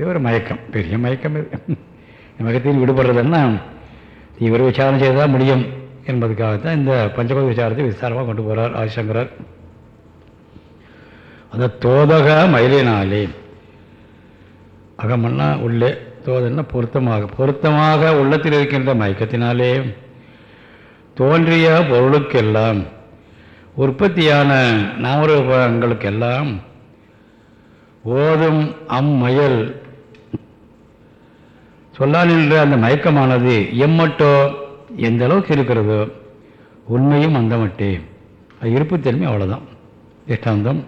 இது ஒரு மயக்கம். பெரிய மயக்கம் இது. மயக்கத்தில் விடுபடுறதுன்னா? தீவிர விசாரணை செய்தால் முடியும் என்பதுக்காகத்தான் இந்த பஞ்சபத விசாரத்தை விசாரமாக கொண்டு போகிறார் ஆதிசங்கரர். அந்த தோதக மயிலினாலே அகமன்னா உள்ளே தோதன்னா பொருத்தமாக பொருத்தமாக உள்ளத்தில் இருக்கின்ற மயக்கத்தினாலே தோன்றிய பொருளுக்கெல்லாம் உற்பத்தியான நாமரூபங்களுக்கெல்லாம் ஓதும் அம்மயல் சொல்லால் அந்த மயக்கமானது எம்மட்டோ எந்த அளவுக்கு இருக்கிறதோ உண்மையும் அந்த மட்டே அது இருப்புத்தன்மை அவ்வளோதான் திஷ்டாந்தம்.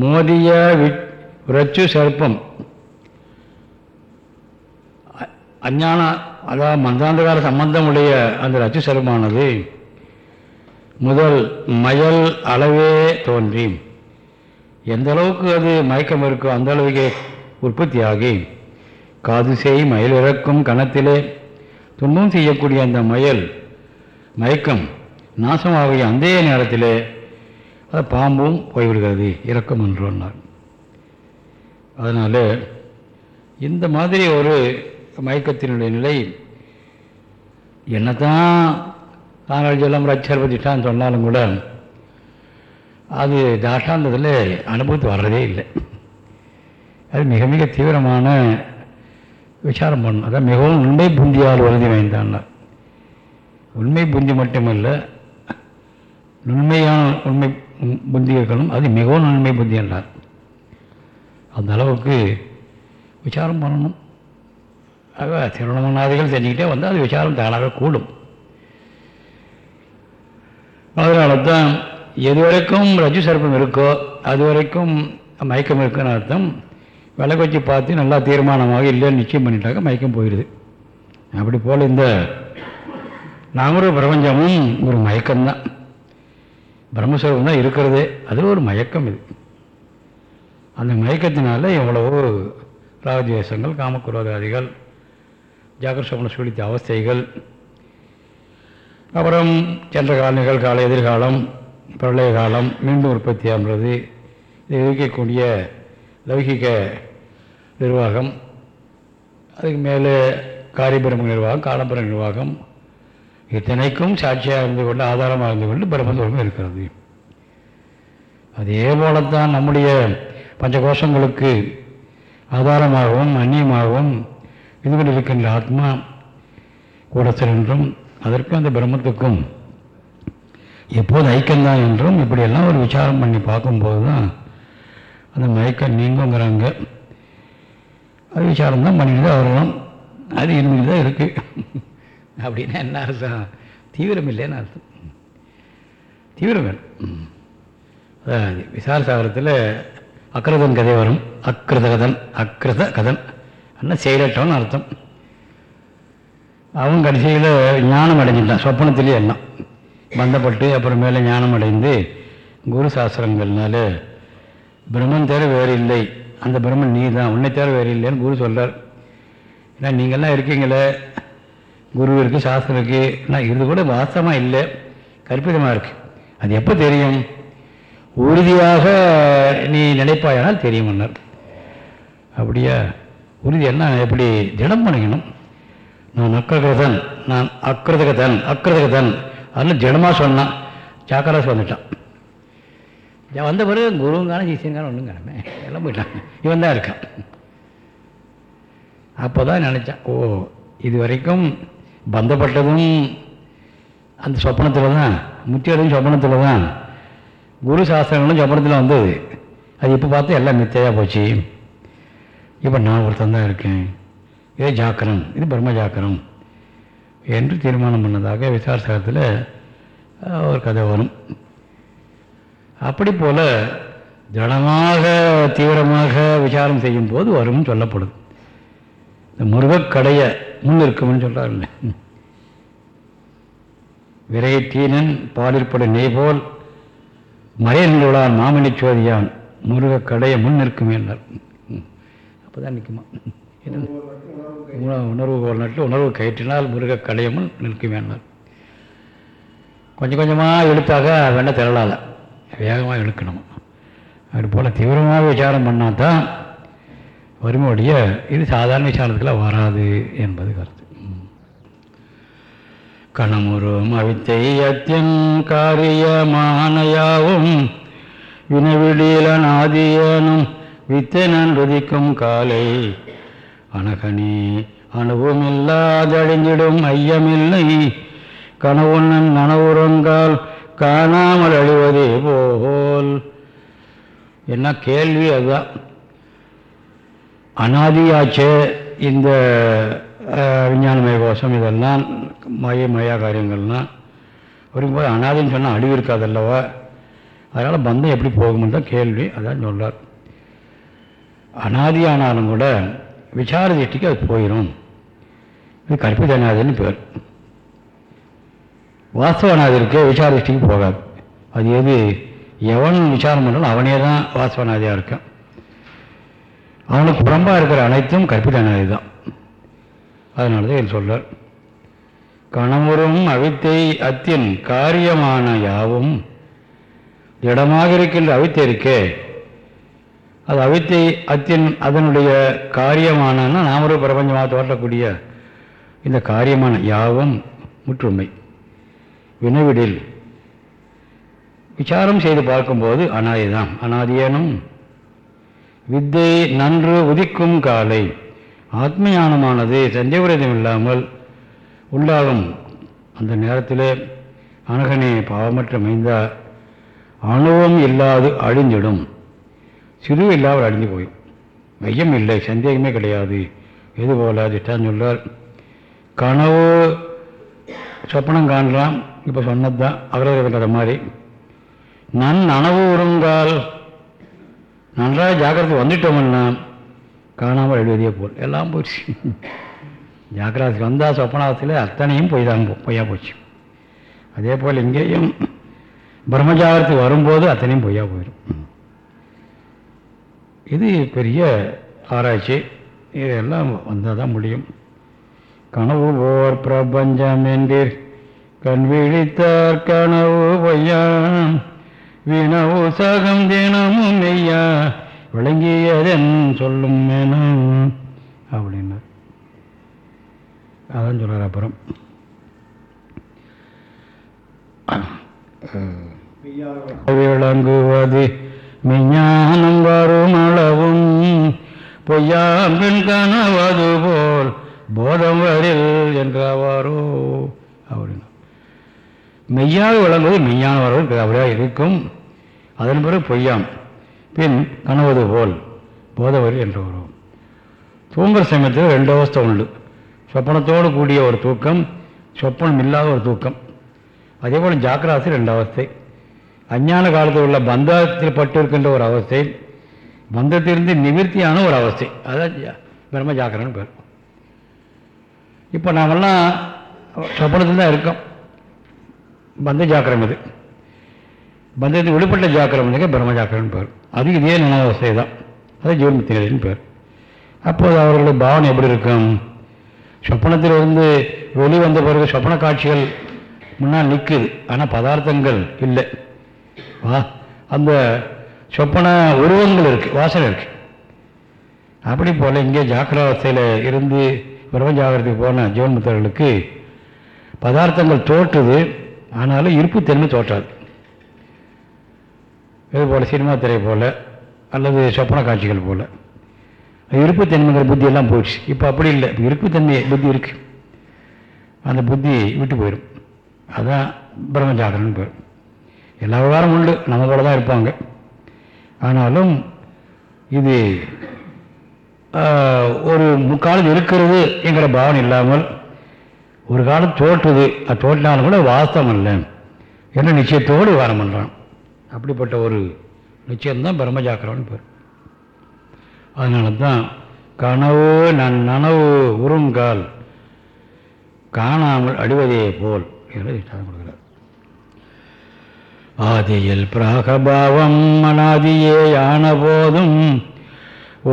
மோதிய விரச்சு சர்ப்பம். அஞ்ஞான அதாவது மந்தாந்தகால சம்பந்தமுடைய அந்த ரச்சு சர்ப்பமானது முதல் மயல் அளவே தோன்றி. எந்த அளவுக்கு அது மயக்கம் இருக்கோ அந்த அளவுக்கு உற்பத்தியாகி. காது செய் மயில் இறக்கும் கணத்திலே. துன்பம் செய்யக்கூடிய அந்த மயல் மயக்கம் நாசமாகிய அந்த நேரத்திலே அது பாம்பும் போய்விடுகிறது இறக்கம் என்று சொன்னார். அதனால் இந்த மாதிரி ஒரு மயக்கத்தினுடைய நிலை என்னதான் தாங்கள் ரச்சர் பற்றிட்டான்னு சொன்னாலும் கூட அது தாஷ்டாந்தத்தில் அனுபவத்து வர்றதே இல்லை. அது மிக மிக தீவிரமான விசாரம் பண்ணணும். அதான் மிகவும் உண்மை புந்தியால் வருதி வாய்ந்தான்னார் உண்மை புந்தி மட்டுமல்ல நுண்மையான உண்மை புந்திகளும் இருக்கணும் அது மிகவும் நுண்மை புத்தி என்றார். அந்த அளவுக்கு விசாரம் பண்ணணும். ஆக திருவண்ணாதிகள் தெரிஞ்சுக்கிட்டே வந்தால் அது விசாரம் தானாக கூடும். அதனால தான் எது வரைக்கும் ரஜு சர்ப்பம் இருக்கோ அது வரைக்கும் மயக்கம் இருக்குன்னு அர்த்தம். விளக்கு வச்சு பார்த்து நல்லா தீர்மானமாக இல்லைன்னு நிச்சயம் பண்ணிட்டாக்க மயக்கம் போயிடுது. அப்படி போல் இந்த நாமரும் பிரபஞ்சமும் ஒரு மயக்கம்தான். பிரம்மஸ்வரூபம் தான் இருக்கிறதே அது ஒரு மயக்கம் இது. அந்த மயக்கத்தினால எவ்வளவோ ராகத்வேஷங்கள் காமக்குரோதாதிகள் ஜாகிரசமன சுழித்த அவஸ்தைகள் அப்புறம் சென்ற கால நிகழ்கால எதிர்காலம் பிரளய காலம் மீண்டும் உற்பத்தி ஆகிறது இருக்கக்கூடிய லௌகிக நிர்வாகம் அதுக்கு மேலே காரியபிரம நிர்வாகம் காலபிர நிர்வாகம் இத்தனைக்கும் சாட்சியாக இருந்து கொண்டு ஆதாரமாக இருந்து கொண்டு பிரபந்தம் இருக்கிறது. அதே போலத்தான் நம்முடைய பஞ்சகோஷங்களுக்கு ஆதாரமாகவும் அந்நியமாகவும் இது கொண்டு இருக்கின்ற ஆத்மா கூடத்தில் என்றும் அதற்கும் அந்த பிரம்மத்துக்கும் எப்போது ஐக்கியம்தான் என்றும் இப்படியெல்லாம் ஒரு விசாரம் பண்ணி பார்க்கும்போது தான் அந்த மயக்கம் நீங்குங்கிறாங்க. அது விசாரம் தான் பண்ணிட்டு தான் வரணும். அது இருந்துட்டு தான் இருக்குது அப்படின்னா என்ன அர்த்தம்? தீவிரம் இல்லைன்னு அர்த்தம். தீவிரம் வேணும். அதாவது விசார சாகரத்தில் அக்ரதன் கதை வரும். அக்ரத கதன் அக்ரத கதன் அண்ணா செயலற்றவன் அர்த்தம். அவன் கடைசியில் ஞானம் அடைஞ்சிட்டான். சொப்பனத்திலே எல்லாம் பந்தப்பட்டு அப்புறம் மேலே ஞானம் அடைந்து குரு சாஸ்திரங்கள்னால பிரம்மன் தேர வேறு இல்லை. அந்த பிரம்மன் நீ தான் உன்னை தவிர வேறு இல்லைன்னு குரு சொல்கிறார் ஏன்னா நீங்கள்லாம் இருக்கீங்களே குரு இருக்குது சாஸ்திரம் இருக்குது ஆனால் இது கூட வாஸ்தவமாக இல்லை. கற்பிதமாக இருக்குது அது எப்போ தெரியும்? உறுதியாக நீ நினைப்பாயானால் தெரியுமன்னார் அப்படியா? உறுதி என்ன? எப்படி? திடம் பண்ணிக்கணும். நான் அக்கிரகதன் நான் அக்கிரதகதன் அக்கிரதகதன் அதெல்லாம் திடமாக சொன்னான். ஜாக்கிரதாக வந்துட்டான். வந்த பிறகு குருங்கான சிஷியங்கான ஒன்றும் காணமே எல்லாம் போயிட்டான் இவன் தான் இருக்கான். அப்போ தான் நினச்சான் ஓ இது வரைக்கும் பந்தப்பட்டதும் அந்த சொப்பனத்தில் தான் முத்தியதும் சொப்பனத்தில் தான் குரு சாஸ்திரங்களும் சொப்பனத்தில் வந்தது. அது இப்போ பார்த்து எல்லாம் மித்தையாக போச்சு. இப்போ நான் ஒருத்தன் தான் இருக்கேன். இதே ஜாக்கிரம். இது பிரம்ம ஜாக்கிரம். என்று தீர்மானம் பண்ணதாக விசாரசகத்தில் ஒரு கதை வரும். அப்படி போல் திடமாக தீவிரமாக விசாரம் செய்யும் போது வரும்னு சொல்லப்படுது இந்த முருகக்கடையை முன் இருக்கும்னு சொல்கிறாருல்ல விரைத்தீனன் பாலிற்படு நெய் போல் மறையன்களான் மாமணி சோதியான் முருகக்கடையை முன் நிற்குமே என்றார். அப்போ தான் நிற்குமா என்ன உணர்வு ஒரு நட்டு உணர்வு கயிற்றினால் முருகக்கடையை கடையமும் நிற்கும் என்றார். கொஞ்சம் கொஞ்சமாக இழுத்தாக வெண்ணெய் திரளால. வேகமாக இழுக்கணும். அது போல் தீவிரமாக விசாரம் பண்ணால் தான் வறுமையுடைய இது சாதாரண விசாரணத்துக்குள்ள வராது என்பது கருத்து. கணமுறும் அவித்தையத்தின் காரியமானையாவும் வினவிடீலன் ஆதியனும் வித்தனன் ருதிக்கும் காலை அனகனி அணுவுமில்லாதழிஞ்சிடும் ஐயமில்லை. கனவுண்ணன் நனவுறங்கால் காணாமல் அழிவதே போல். என்ன கேள்வி அதுதான். அனாதியாச்சே இந்த விஞ்ஞானமய கோஷம் இதெல்லாம் மய மயா காரியங்கள்லாம். வரும்போது அனாதின்னு சொன்னால் அழிவு இருக்காது அல்லவா அதனால் பந்தம் எப்படி போகும்னு தான் கேள்வி அதான் சொல்கிறார் அனாதியானாலும் கூட விசார திருஷ்டிக்கு அது போயிடும் இது கற்பித அனாதின்னு பேர். வாஸ்தவ அனாதிற்கு விசார போகாது. அது எது? எவன் விசாரம் பண்ணாலும் அவனே தான் வாஸ்தவநாதியாக இருக்கான். அவனுக்கு புறம்பாக இருக்கிற அனைத்தும் கற்பிதநாதி தான் அதனால தான் இது சொல்றார். கணமுறும் அவித்தை அத்தின் காரியமான யாவும் இடமாக இருக்கின்ற அவித்தை இருக்கே. அது அவித்தை அத்தின் அதனுடைய காரியமான நாமரு பிரபஞ்சமாக தோற்றக்கூடிய இந்த காரியமான யாவும் முற்றுமை. வினவிடில். விசாரம் செய்து பார்க்கும்போது அனாதிதான். அனாதியனும் வித்தை நன்று உதிக்கும் காலை. ஆத்மயானமானது சந்தேகவிரதம் இல்லாமல் உண்டாகும் அந்த நேரத்தில் அணுகனே பாவமற்ற மைந்தா அணுவும் இல்லாது அழிஞ்சிடும் சிறு இல்லாமல் அழிஞ்சு போய். மையம் இல்லை சந்தேகமே கிடையாது. எது போல திட்டான் சொல்றார் கனவு சொப்பனம் காணலாம். இப்போ சொன்னது தான் அவரவர் கதை மாதிரி. நன் நனவு உருங்கால் நன்றாக ஜாக்கிரதை வந்துட்டோம்னா காணாமல் எழுதியே போல் எல்லாம் போச்சு. ஜாக்கிரதைக்கு வந்தால் சொப்பனாசத்தில் அத்தனையும் போய் தான் போ- பொய்யா போச்சு. அதே போல் இங்கேயும் பிரம்மஜாகிரதை வரும்போது அத்தனையும் பொய்யா போயிடும் இது பெரிய ஆராய்ச்சி. இதெல்லாம் வந்தால் தான் முடியும். கனவு ஓர் பிரபஞ்சம் என்றீர் கண் விழித்தார் கனவு பொய்யான் வினவு சகம் தினமும் மெய்யா விளங்கியதன் சொல்லும் மேனம் அப்படின்னார். அதான் சொல்கிறார் அப்புறம். விளங்குவது மெஞ்ஞானம் வரும் அளவும் பொய்யாம்பின் கனவது போல் போத வரில் என்றவாரோ அப்படின்னா மெய்யாக விளங்குவது மெய்யான அப்படியாக இருக்கும். அதன் பிறகு பொய்யாம். பின் கனவது போல் போதவரி என்று வரும் தூங்குற சமயத்தில் ரெண்டு அவஸ்தை உண்டு. சொப்பனத்தோடு கூடிய ஒரு தூக்கம் சொப்பனம் இல்லாத ஒரு தூக்கம். அதே போல் ஜாக்கிராசி ரெண்டு அவஸ்தை. அஞ்ஞான காலத்தில் உள்ள பந்தத்தில் பட்டு இருக்கின்ற ஒரு அவஸ்தை பந்தத்திலிருந்து நிவிர்த்தியான ஒரு அவஸ்தை. அதான் ஜா- பிரம்ம ஜாக்கிரன்னு பேர். இப்போ நாமெல்லாம் சொப்பனத்தில் தான் இருக்கோம். பந்த ஜாக்கிரம் இது. பந்தத்துக்கு விடுபட்ட ஜாக்கிரம் வந்து பிரம்ம ஜாக்கிரம்னு பேர் அது இதே நினைவசை தான். அது ஜீவன்முத்தினின் பேர் அப்போது அவர்களுடைய பாவனை எப்படி இருக்கும்? சொப்பனத்திலிருந்து வெளிவந்த பிறகு சொப்பன காட்சிகள் முன்னால் நிற்குது. ஆனால் பதார்த்தங்கள் இல்லை. வா அந்த சொப்பன உருவங்கள் இருக்குது வாசனை இருக்குது அப்படி போல் இங்கே ஜாக்கிரவஸ்தையில் இருந்து பிரம்ம ஜாகிரத்துக்கு போன ஜீவன்முத்தர்களுக்கு பதார்த்தங்கள் தோற்றுது. ஆனாலும் இருப்புத்தன்மை தோற்றாது. இது போல் சினிமா திரை போல் அல்லது சொப்பன காட்சிகள் போல். இருப்புத்தன்மைங்கிற புத்தியெல்லாம் போயிடுச்சு. இப்போ அப்படி இல்லை. இப்போ இருப்புத்தன்மை புத்தி இருக்குது அந்த புத்தி விட்டு போயிடும். அதுதான் பிரம்ம ஜாகரன் பேர். எல்லா விவகாரம் உண்டு. நம்ம போல தான் இருப்பாங்க. ஆனாலும் இது ஒரு முக்காலம் இருக்கிறது என்கிற பாவனை இல்லாமல் ஒரு காலம் தோற்றுது. அது தோற்றினாலும் கூட வாஸ்தவம் இல்லை என்ன நிச்சயத்தோடு விவகாரம் பண்ணுறான் அப்படிப்பட்ட ஒரு நிச்சயம்தான் பிரம்மஜாக்கிரம்னு பேர். அதனால தான் கனவு நன் நனவு உருங்கால் காணாமல் அடிவதே போல் என்று திட்டம் கொடுக்கிறார். ஆதியில் பிராகபாவம் அனாதியே ஆன போதும்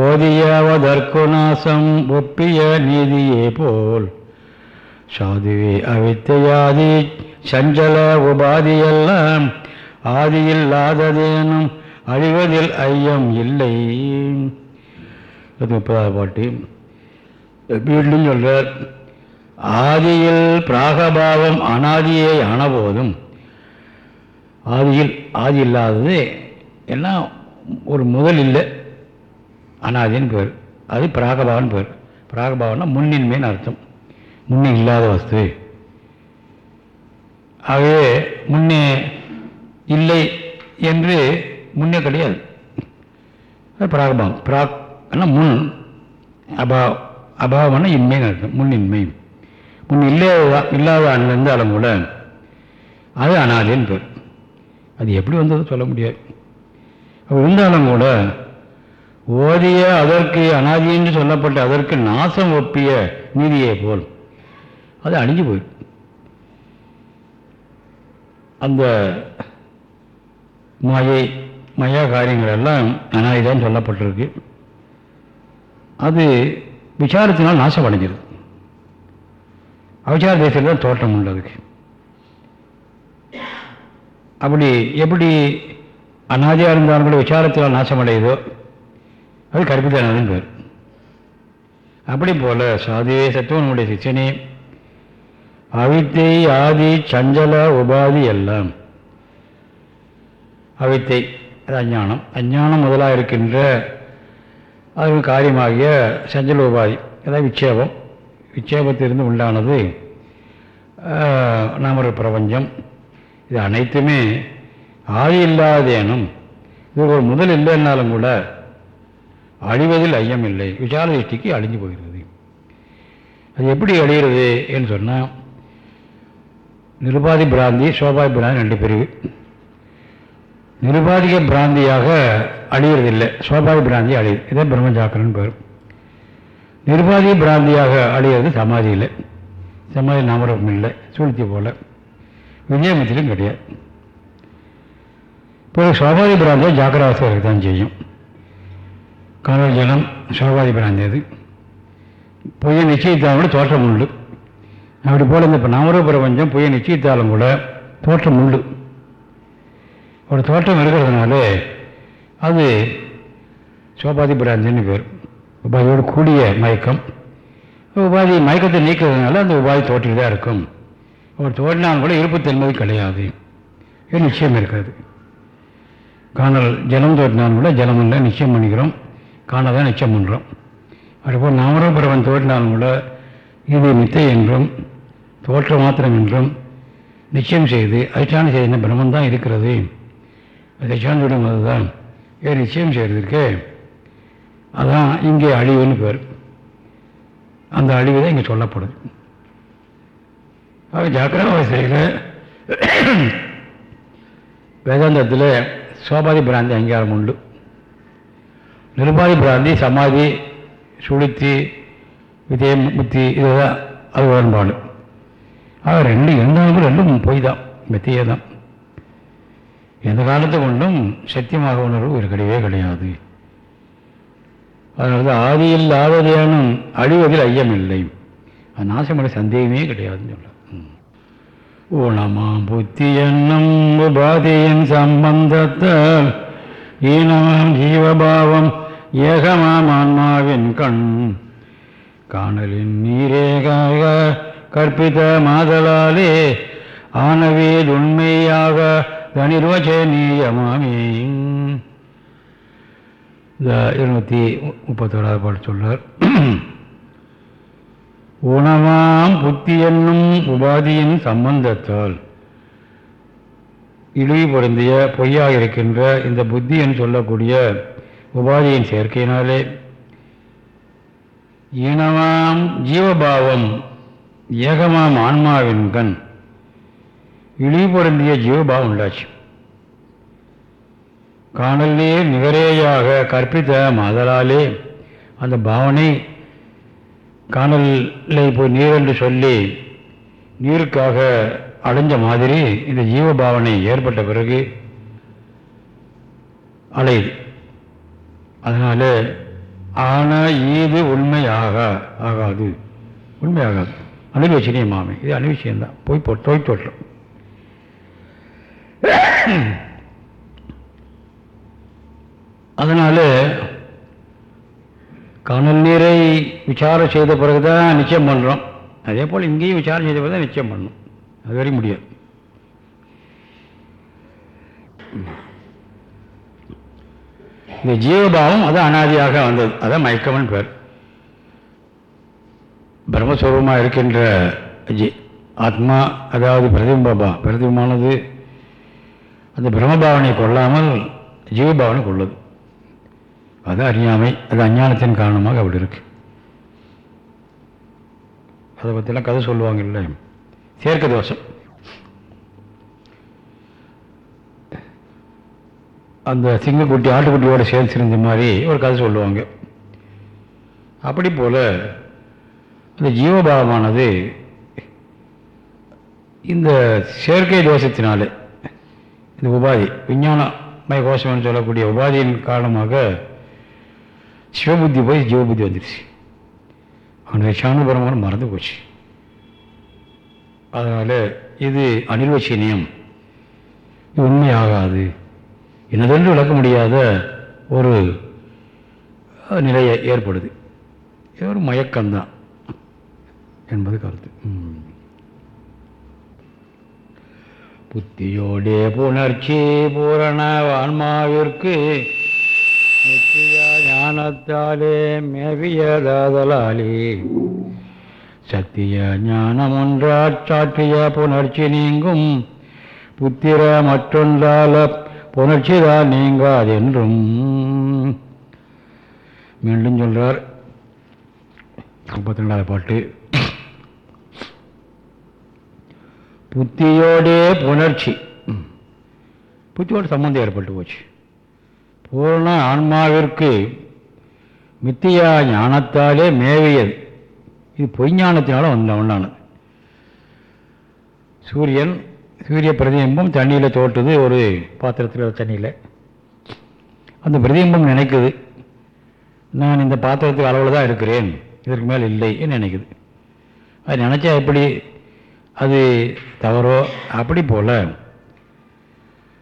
ஓதியவதற்கு நாசம் ஒப்பிய நீதியே போல் சாதுவே அவித்தையாதி சஞ்சல உபாதியெல்லாம் ஆதியில்லாததேனும் அழிவதில் ஐயம் இல்லை. முப்பதாவது பாட்டு. மீண்டும் சொல்கிறார் ஆதியில் பிராகபாவம் அனாதியை அணபோதும் ஆதியில் ஆதி இல்லாதது எல்லாம் ஒரு முதல் இல்லை. அனாதின்னு பேர். அது பிராகபாவன் பேர். பிராகபாவம்னா முன்னின்மைன்னு அர்த்தம். முன்னே இல்லாத வஸ்து. ஆகவே முன்னே இல்லை என்று முன்னே கிடையாது. பிராகபம் பிராகபாவம் பிராக் ஆனால் முன். அபா அபாவம்னா இன்மைன்னு அர்த்தம். முன்னின்மை முன் இல்லாத இல்லாத இருந்தாலும் கூட அது அனாதின்னு பேர். அது எப்படி வந்தது சொல்ல முடியாது. அப்படி இருந்தாலும் கூட ஓதிய அதற்கு அனாதி என்று சொல்லப்பட்ட அதற்கு நாசம் ஒப்பிய நீதியை போல். அது அழிஞ்சு போயிடும் அந்த மாயை மயா காரியங்கள் எல்லாம் அனாதிதான் சொல்லப்பட்டிருக்கு. அது விசாரத்தினால் நாசம் அடைஞ்சிருது அவசார தேசத்தில் தான் தோட்டம் உண்டு அதுக்கு அப்படி எப்படி அனாதியாக இருந்தாலும் கூட விசாரத்தினால் நாசமடையுதோ அது கற்பித்தானதுன்னு பேர். அப்படி போல சாதிவே சத்துவனுடைய சிச்சனே அவித்தை ஆதி சஞ்சல உபாதி எல்லாம். அவித்தை அது அஞ்ஞானம் அஞ்ஞானம் முதலாக இருக்கின்ற அது காரியமாகிய சஞ்சல உபாதி. அதாவது விட்சேபம் விட்சேபத்திலிருந்து உண்டானது நாம பிரபஞ்சம். இது அனைத்துமே ஆதி இல்லாதேனும் இது ஒரு முதல் இல்லைன்னாலும் கூட அழிவதில் ஐயம் இல்லை விசார திருஷ்டிக்கு அழிஞ்சு போகிறது. அது எப்படி அழிகிறது என்று சொன்னால் நிருபாதி பிராந்தி சோபாதி பிராந்தி ரெண்டு பிரிவு. நிருபாதிக பிராந்தியாக அழியறதில்லை. சோபாதி பிராந்தி அழியுது இதே பிரம்மஜாக்கரன் பேர். நிருபாதி பிராந்தியாக அழியிறது சமாதி இல்லை. சமாதி நாமரூபம் இல்லை சூழ்த்தி போல. விஜயமத்திலும் கிடையாது. இப்போ சோபாதி பிராந்தியை ஜாக்கிரவாசம் தான் செய்யும். காணல் ஜலம் சோபாதி பிராந்தி அது. பொய்யை நிச்சயித்தாலும் தோற்றம் உண்டு. அப்படி போல் இந்த இப்போ நாமரூப பிரபஞ்சம் புய நிச்சயத்தாலும் கூட தோற்றம் உண்டு. ஒரு தோற்றம் இருக்கிறதுனால அது சோபாதி பிராந்தின்னு பேர். உபாதியோடு கூடிய மயக்கம். உபாதி மயக்கத்தை நீக்கிறதுனால அந்த உபாதி தோற்றில் தான் இருக்கும். ஒரு தோற்றினாலும் கூட இருப்புத்தன்மை கிடையாது. இது நிச்சயம் இருக்காது காணல் ஜலம் தோட்டினாலும் கூட ஜலம் இல்லை நிச்சயம் பண்ணிக்கிறோம். காணதான் நிச்சயம் பண்ணுறோம் அதுபோல் நாமரூப பிரபன் தோட்டினாலும் கூட இது மித்தை என்றும் தோற்ற மாத்திரம் என்றும் நிச்சயம் செய்து அதிஷ்டான செய்த பிரம்மன் தான் இருக்கிறது. அதிஷ்டான அதுதான் ஏன் நிச்சயம் செய்கிறதுக்கு அதான் இங்கே அழிவுன்னு பேர். அந்த அழிவு தான் இங்கே சொல்லப்படுது. ஆக ஜாக்கிரவாசியில் வேதாந்தத்தில் சோபாதி பிராந்தி அங்கீகாரம் உண்டு. நிருபாதி பிராந்தி சமாதி சுளுத்தி விதய புத்தி இதுதான் அது உடன்பாடு ஆக ரெண்டு இருந்தாலும் ரெண்டும் பொய் தான் மெத்தியே தான் எந்த காலத்தை கொண்டும் சத்தியமாக உணர்வு ஒரு கிடையவே கிடையாது. அதனால தான் ஆதியில்லாததேனும் அழிவதில் ஐயமில்லை. அது நாசமடை சந்தேகமே கிடையாதுன்னு சொல்ல ஊனமாம் புத்தி என்னும் உபாதியின் சம்பந்தத்தால் ஈனமாம் ஜீவபாவம் ஏகமாம் ஆன்மாவின் கண். காணலின் நீரேகாக கற்பித்த மாதலாலே ஆனவேது உண்மையாக தனிர்வச்சனீயமாமே இந்த இருநூற்றி முப்பத்தோராவது பாட்டு சொல்றார். உணவாம் புத்தி என்னும் உபாதியின் சம்பந்தத்தால் இழிவு பொருந்திய பொய்யாக இருக்கின்ற இந்த புத்தி என்று சொல்லக்கூடிய உபாதியின் சேர்க்கையினாலே ஈனமாம் ஜீவபாவம் ஏகமாம் ஆன்மாவின் கண். இழிவு பொருந்திய ஜீவபாவம் உண்டாச்சு. காணலே நிகரேயாக கற்பித்த மாதலாலே அந்த பாவனை காணலை போய் நீர் என்று சொல்லி நீருக்காக அடைஞ்ச மாதிரி இந்த ஜீவபாவனை ஏற்பட்ட பிறகு அலையுது. அதனால் ஆனால் இது உண்மையாக ஆகாது. உண்மையாகாது. அனுபவிச்சினிய மாமை. இது அனுபவிச்சியம்தான் போய் போ தொய் தோற்றம். அதனால் காணல் நீரை விசாரம் செய்த பிறகு தான் நிச்சயம் பண்ணுறோம் அதே போல் இங்கேயும் விசாரம் செய்த பிறகு தான் நிச்சயம் பண்ணணும் அது வரையும் முடியாது. இந்த ஜீவபாவம் அது அனாதியாக வந்தது. அதான் மயக்கமன் பேர். பிரம்மஸ்வரூபமாக இருக்கின்ற ஜி ஆத்மா அதாவது பிரதிபிம்பா பிரதிபமானது அந்த பிரம்மபாவனை கொள்ளாமல் ஜீவபாவனை கொள்ளது அது அறியாமை அது அஞ்ஞானத்தின் காரணமாக அப்படி இருக்கு. அதை பற்றிலாம் கதை சொல்லுவாங்க இல்லை சேர்க்க தோஷம். அந்த சிங்கக்குட்டி ஆட்டுக்குட்டியோட சேர்ந்து சிரிஞ்ச மாதிரி ஒரு கதை சொல்லுவாங்க. அப்படி போல் அந்த ஜீவபாவமானது இந்த செயற்கை தோஷத்தினாலே இந்த உபாதி விஞ்ஞானமய கோஷம்னு சொல்லக்கூடிய உபாதியின் காரணமாக சிவபுத்தி போய் ஜீவபுத்தி வந்துடுச்சு அவனுடைய சாணுபரமான மறந்து போச்சு. அதனால் இது அனிர்வச்சனியம். இது உண்மையாகாது. இன்னதென்று விளக்க முடியாத ஒரு நிலையை ஏற்படுது. இது ஒரு மயக்கம்தான் என்பது கருத்து. புத்தியோடே புணர்ச்சி பூரண ஆன்மாவிற்கு நித்திய ஞானத்தாலே மேவியதாதலாலே சத்திய ஞானம் ஒன்றாற் சாற்றிய புணர்ச்சி நீங்கும் புத்திர மற்றொன்றால புணர்ச்சிதான் நீங்காதென்றும். மீண்டும் சொல்கிறார் முப்பத்தி ரெண்டாவது பாட்டு. புத்தியோடே புணர்ச்சி. புத்தியோடு சம்பந்தம் ஏற்பட்டு போச்சு. பூர்ண ஆன்மாவிற்கு மித்தியா ஞானத்தாலே மேவியது. இது பொய்ஞானத்தினால வந்த ஒன்றானது சூரியன் சூரிய பிரதிபிம்பம் தண்ணியில் தோட்டுது ஒரு பாத்திரத்தில் தண்ணியில். அந்த பிரதிபிம்பம் நினைக்குது. நான் இந்த பாத்திரத்துக்கு அளவில் தான் இருக்கிறேன். இதற்கு மேல் இல்லைன்னு நினைக்குது. அது நினச்சா எப்படி? அது தவறோ? அப்படி போல்.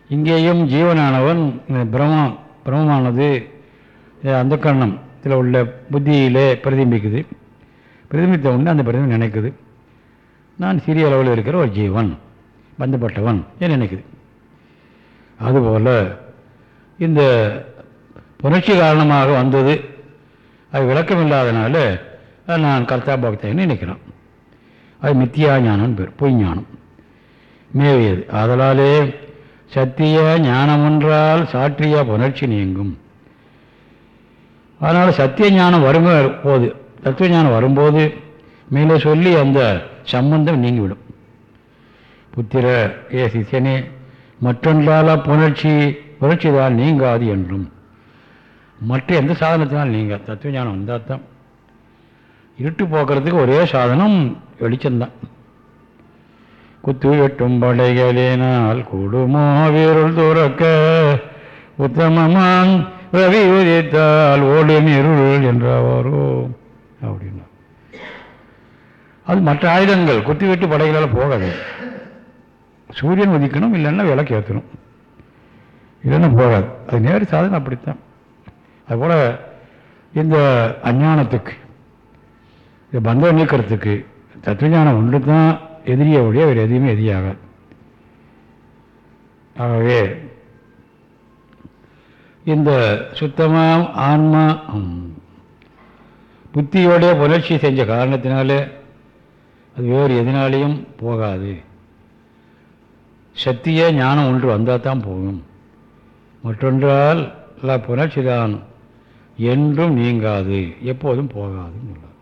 இங்கேயும் ஜீவனானவன் பிரம்ம பிரம்மமானது அந்த கண்ணம் இதில் உள்ள புத்தியிலே பிரதிபிக்குது பிரதிபித்த உடனே அந்த பிரதிபம் நினைக்குது. நான் சிறிய அளவில் இருக்கிற ஒரு ஜீவன். பந்தப்பட்டவன் என்று நினைக்குது. அதுபோல் இந்த புணர்ச்சி காரணமாக வந்தது அது விளக்கம் இல்லாதனால நான் கர்த்தா பக்தன் நினைக்கிறான் அது மித்தியா ஞானம் பேர் பொய் ஞானம். மேவியது அதனாலே சத்திய ஞானம் ஒன்றால் சாற்றிய புணர்ச்சி நீங்கும். அதனால் சத்திய ஞானம் வருங்க போது தத்துவ ஞானம் வரும்போது மேலே சொல்லி அந்த சம்பந்தம் நீங்கிவிடும். புத்திர ஏ சிஷியனே மற்றொன்றால புணர்ச்சி புணர்ச்சி தான் நீங்காது என்றும். மற்ற எந்த சாதனத்தினால் நீங்க? தத்துவ ஞானம் வந்தால் தான் இருட்டு போக்குறதுக்கு ஒரே சாதனம் வெளிச்சம்தான். குத்து வெட்டும் படைகளினால் கூடுமோ வீருள் துறக்க? உத்தமமான் ரவி உதித்தால் ஓடும் இருள் என்றாரோ அப்படின்னா. அது மற்ற ஆயுதங்கள் குத்தி வெட்டு படைகளால் போகாது. சூரியன் உதிக்கணும் இல்லைன்னா விளக்கு ஏற்றணும் இல்லைன்னா போகாது. அது நேர் சாதனை அப்படித்தான். அதுபோல் இந்த அஞ்ஞானத்துக்கு இந்த பந்தம் நீக்கிறதுக்கு தத்துவஞானம் ஒன்று தான் எதிரியை ஒழிய அவர் எதையுமே எதிரியாகாது. ஆகவே இந்த சுத்தமாக ஆன்மா புத்தியோடைய புணர்ச்சி செஞ்ச காரணத்தினாலே அது வேறு எதனாலேயும் போகாது. சக்தியே ஞானம் ஒன்று வந்தால் தான் போகும். மற்றொன்றால் புணர்ச்சி தான் என்றும் நீங்காது எப்போதும் போகாதுன்னு சொல்ல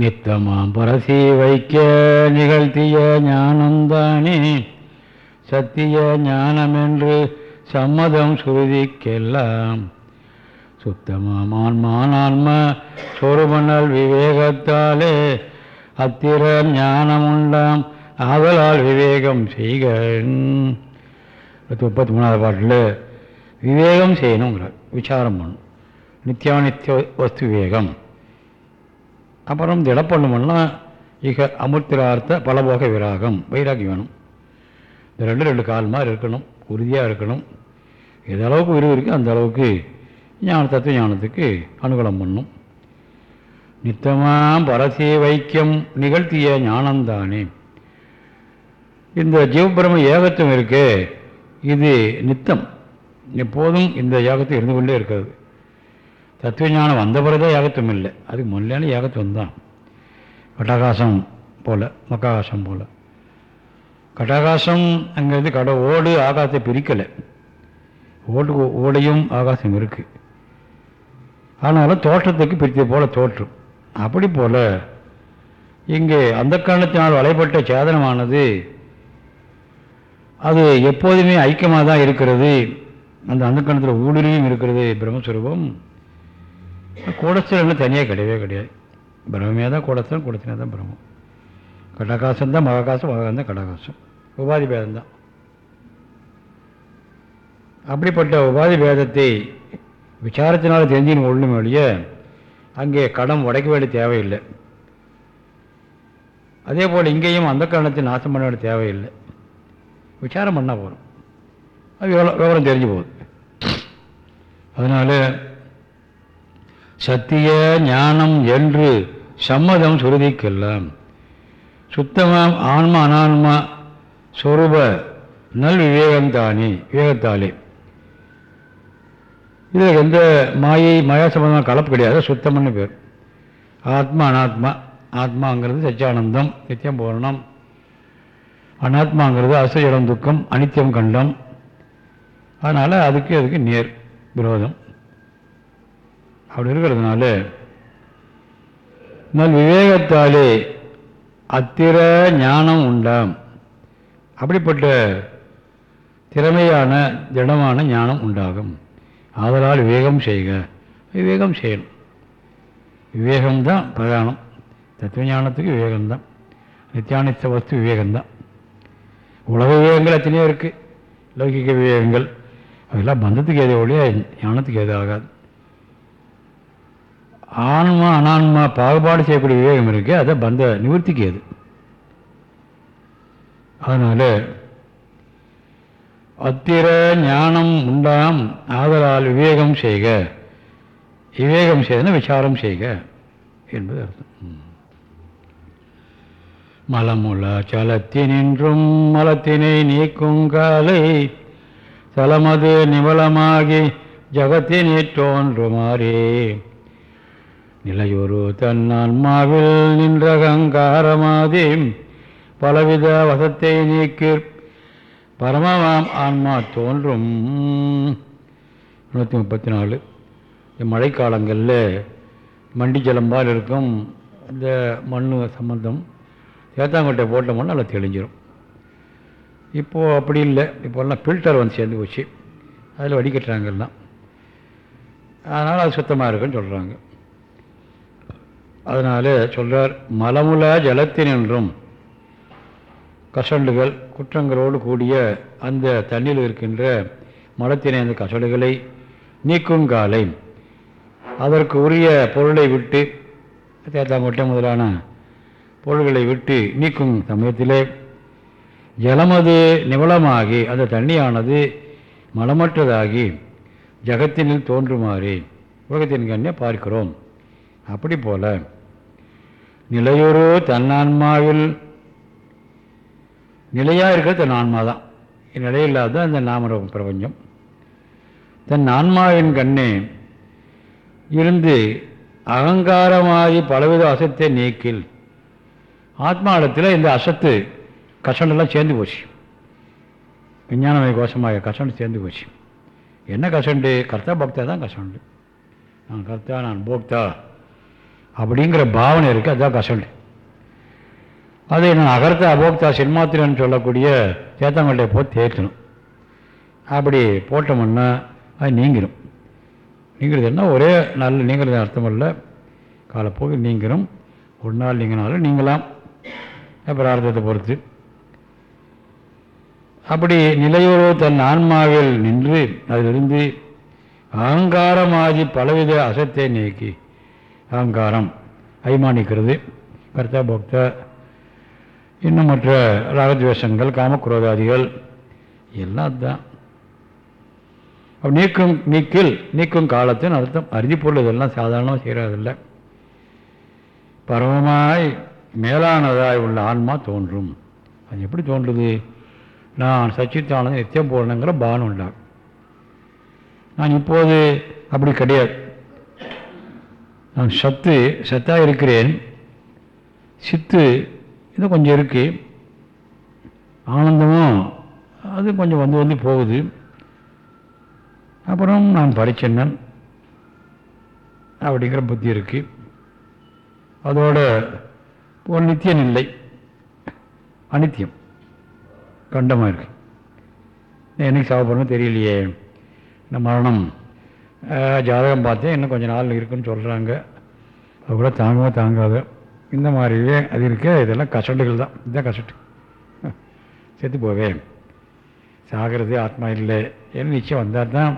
நித்தமாம் பரசி வைக்க நிகழ்த்திய ஞானந்தானே. சத்திய ஞானமென்று சம்மதம் சுருதிக்கெல்லாம். சுத்தமாம் ஆன்மான் ஆன்ம சொருமணல் விவேகத்தாலே அத்திர ஞானம் உண்டாம் ஆதலால் விவேகம் செய்க முப்பத்தி மூணாவது பாட்டில் விவேகம் செய்யணுங்கிறார் விசாரம் பண்ணும். நித்தியானித்திய வஸ்து விவேகம். அப்புறம் திட இக அமுத்திரார்த்த பலபோக விராகம் வைராகி வேணும். இந்த ரெண்டு ரெண்டு கால் மாதிரி இருக்கணும் உறுதியாக இருக்கணும். எது அளவுக்கு விரிவு இருக்குது அந்த அளவுக்கு ஞான தத்துவ ஞானத்துக்கு அனுகூலம் பண்ணும். நித்தமாம் பரசே வைக்கம் நிகழ்த்திய ஞானந்தானே இந்த ஜீவபிரம ஏகத்துவம் இருக்கே இது நித்தம். எப்போதும் இந்த ஏகத்தை இருந்து கொண்டே இருக்கிறது. தத்துவ ஞானம் வந்த பிறகுதான் ஏகத்துவம் இல்லை. அதுக்கு முன்னாடி ஏகத்துவம் தான். கட்டாகாசம் போல் மக்காகாசம் போல். கட்டாகாசம் அங்கேருந்து கடை ஓடு ஆகாசத்தை பிரிக்கலை. ஓடு ஓடையும் ஆகாசம் இருக்குது ஆனாலும் தோற்றத்துக்கு பிரித்தது போல் தோற்றும் அப்படி போல் இங்கே அந்த காரணத்தினால் வலைப்பட்ட சேதனமானது அது எப்போதுமே ஐக்கியமாக தான் இருக்கிறது. அந்த அந்த கணத்தில் ஊடுருவியும் இருக்கிறது பிரம்மஸ்வரூபம். கூடஸ்தலம் தனியாக கிடையவே கிடையாது. பிரம்மே தான் கூடஸ்தலம் கூடத்தினே தான் பிரம்மம். கடகாசம் தான் மகாகாசம் மகாகாசம் தான் கடகாசம். உபாதி பேதம் தான். அப்படிப்பட்ட உபாதி பேதத்தை விசாரத்தினால் தெரிஞ்சுன்னு ஒன்றுமே வழிய அங்கே கடம் உடைக்க வேண்டிய தேவையில்லை. அதே போல் இங்கேயும் அந்த காரணத்தை நாசம் பண்ண வேண்டிய தேவையில்லை. விசாரம் பண்ணால் போகிறோம் அது விவரம் விவரம் தெரிஞ்சு போகுது. அதனால் சத்திய ஞானம் என்று சம்மதம் சுருதிக்கெல்லாம் சுத்தமாக ஆன்மா அனான்மா சொரூப நல் விவேகம்தானே விவேகத்தாலே. இதில் எந்த மாயை மாயா சம்பந்தமாக கலப்பு கிடையாது. சுத்தம்னு பேர். ஆத்மா அனாத்மா. ஆத்மாங்கிறது சச்சியானந்தம் நித்தியம் பூரணம். அனாத்மாங்கிறது அசையிடம் துக்கம் அனித்தியம் கண்டம். அதனால் அதுக்கு அதுக்கு நேர் விரோதம். அப்படி இருக்கிறதுனால நல் விவேகத்தாலே அத்திர ஞானம் உண்டாம். அப்படிப்பட்ட திறமையான திடமான ஞானம் உண்டாகும். ஆதலால் விவேகம் செய்க. விவேகம் செய்யணும். விவேகம்தான் பிரதானம். தத்துவ ஞானத்துக்கு விவேகம்தான். நித்தியானித்த வஸ்து விவேகம்தான். உலக விவேகங்கள் எத்தனையோ இருக்குது லௌகிக விவேகங்கள். அதெல்லாம் பந்தத்துக்கு ஏதோ ஒழிய ஞானத்துக்கு ஏதோ ஆகாது. ஆன்மா அனான்மா பாகுபாடு செய்யக்கூடிய விவேகம் இருக்குது அதை பந்த நிவர்த்திக்கு ஏது. அதனால் அத்திர ஞானம் உண்டாம் ஆதலால் விவேகம் செய்க. விவேகம் செய்தன விசாரம் செய்க என்பது அர்த்தம். மலமுல சலத்தினின்றும் மலத்தினை நீக்கும் காலை சலமது நிவலமாகி ஜகத்தினை தோன்றுமாறே நிலையொரு தன்னான்மாவில் நின்றகங்காரமாதி பலவித வசத்தை நீக்கிற் பரமாவாம் ஆன்மா தோன்றும். நூற்றி முப்பத்தி நாலு. இந்த மழைக்காலங்களில் மண்டி ஜலம்பால் இருக்கும். இந்த மண் சம்பந்தம் சேத்தாங்கொட்டை போட்டோம்னா நல்லா தெளிஞ்சிடும் இப்போது அப்படி இல்லை. இப்போல்லாம் ஃபில்டர் வந்து சேர்ந்து போச்சு. அதில் வடிகட்டுறாங்கல்லாம் அதனால் அது சுத்தமாக இருக்குன்னு சொல்கிறாங்க அதனால் சொல்கிறார் மலமுல ஜலத்தினின்றும் கசண்டுகள் குற்றங்களோடு கூடிய அந்த தண்ணியில் இருக்கின்ற மலத்தினை அந்த கசடுகளை நீக்கும் காலை. அதற்கு உரிய பொருளை விட்டு தேத்தாங்கொட்டை முதலான பொருள்களை விட்டு நீக்கும் சமயத்திலே ஜலமது நிவளமாகி அந்த தண்ணியானது மலமற்றதாகி ஜகத்தினில் தோன்றுமாறு. உலகத்தின் கண்ணே பார்க்கிறோம். அப்படி போல நிலையொரு தன்னான்மாவில் நிலையாக இருக்கிறது தன் ஆன்மா தான். நிலையில்லாத அந்த நாம பிரபஞ்சம். தன் ஆன்மாவின் கண்ணே இருந்து அகங்காரமாகி பலவித அசத்தை நீக்கில். ஆத்மாவிடத்தில் இந்த அசத்து கசண்டெல்லாம் சேர்ந்து போச்சு. விஞ்ஞானமய கோஷமாக கசண்டு சேர்ந்து போச்சு. என்ன கசண்டு கர்த்தா பக்தா தான் கசண்டு நான் கர்த்தா நான் போக்தா அப்படிங்கிற பாவனை இருக்குது அதுதான் கசண்டு அதை நான் அகர்த்த அபோக்தா சின்மாத்திரன்னு சொல்லக்கூடிய சேத்தாங்கொட்டை போய் தேய்க்கணும். அப்படி போட்டோம்னா அது நீங்கிடும் நீங்கிறதுன்னா ஒரே நல்ல நீங்கிறது அர்த்தம் இல்லை காலப்போக்கு நீங்கிரும். ஒரு நாள் நீங்கினாலும் நீங்களாம் பிரார்த்தத்தை பொறுத்து. அப்படி நிலையோடு தன் ஆன்மாவில் நின்று அதிலிருந்து அகங்காரமாகி பலவித அசத்தை நீக்கி அகங்காரம் அபிமானிக்கிறது. கர்த்தா போக்தா இன்னும் மற்ற ராகத்வேஷங்கள் காமக்ரோதாதிகள் எல்லாம் தான் நீக்கும் நீக்கில் நீக்கும் காலத்தின் அர்த்தம் அறுதி பொருள் இதெல்லாம் சாதாரணமாக செய்கிறதில்லை பரவமாய் மேலானதாய் உள்ள ஆன்மா தோன்றும். அது எப்படி தோன்றுது? நான் சச்சித்தானது நித்தியம் பூர்ணங்கிற பானம் உண்டாகும் நான் இப்போது அப்படி கிடையாது. நான் சத்து சத்தாக இருக்கிறேன். சித்து இன்னும் கொஞ்சம் இருக்குது ஆனந்தமும் அது கொஞ்சம் வந்து வந்து போகுது. அப்புறம் நான் பரிச்சன்னன் அப்படிங்கிற புத்தி இருக்குது அதோட ஒரு நித்தியம் இல்லை. அனித்தியம். கண்டமாக இருக்கு. என்னைக்கு சாப்பிட்றோன்னு தெரியலையே. இந்த மரணம் ஜாதகம் பார்த்தேன். இன்னும் கொஞ்சம் நாள் இருக்குன்னு சொல்கிறாங்க அது கூட தாங்கவோ தாங்காத. இந்த மாதிரியே அது இருக்க இதெல்லாம் கசண்டுகள் தான். இதுதான் கசட்டு. செத்து போவேன் சாகிறது ஆத்மா இல்லை ஏன்னு நிச்சயம் வந்தால் தான்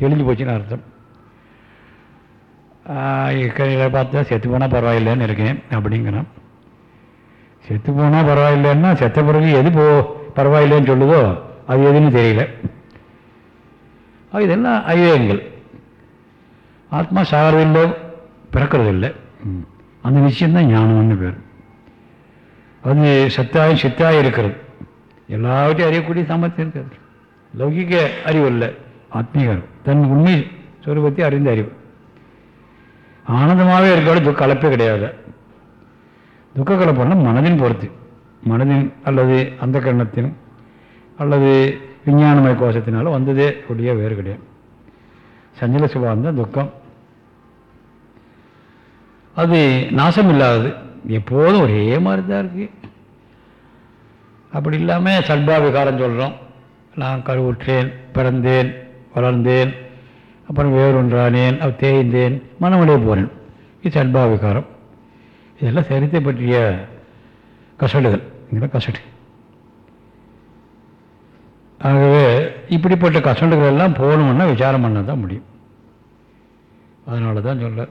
தெளிஞ்சு போச்சுன்னு அர்த்தம். இருக்கிற பார்த்தா செத்து போனால் பரவாயில்லைன்னு இருக்கேன் அப்படிங்கிறான். செத்து போனால் பரவாயில்லைன்னா செத்த பிறகு எது போ பரவாயில்லைன்னு சொல்லுதோ அது எதுன்னு தெரியல. இதெல்லாம் ஐவேகங்கள் ஆத்மா சாகிறதில்லை பிறக்கிறதில்லை. ம். அந்த விஷயம்தான் ஞானம்னு பேர். அது சத்தாய் சித்தாய் இருக்கிறது. எல்லாவற்றையும் அறியக்கூடிய சாமர்த்தியம் இருக்கிறது லௌகிக அறிவு இல்லை ஆத்மீக அறிவு. தன் உண்மை சுரூபத்தை அறிந்த அறிவு. ஆனந்தமாகவே இருக்கிற துக்க கலப்பே கிடையாது. துக்க கலப்பம்னா மனதின் பொறுத்து. மனதின் அல்லது அந்த கண்ணத்தின் அல்லது விஞ்ஞானமய கோஷத்தினால வந்ததே ஒழிய வேறு கிடையாது. சஞ்சல சுபாவம் தான் துக்கம். அது நாசம் இல்லாதது எப்போதும் ஒரே மாதிரி தான் இருக்குது அப்படி இல்லாமல் சல்பாவிகாரம் சொல்கிறோம் நான் கருவுற்றேன் பிறந்தேன் வளர்ந்தேன் அப்புறம் வேறொன்றானேன் அவ தேய்ந்தேன் மனமடைய போனேன் இது சல்பாவிகாரம் இதெல்லாம் சரித்தை பற்றிய கசடுகள். இதெல்லாம் கசடு. ஆகவே இப்படிப்பட்ட கசண்டுகள் எல்லாம் போகணும்னா விசாரம் பண்ண தான் முடியும். அதனால தான் சொல்ல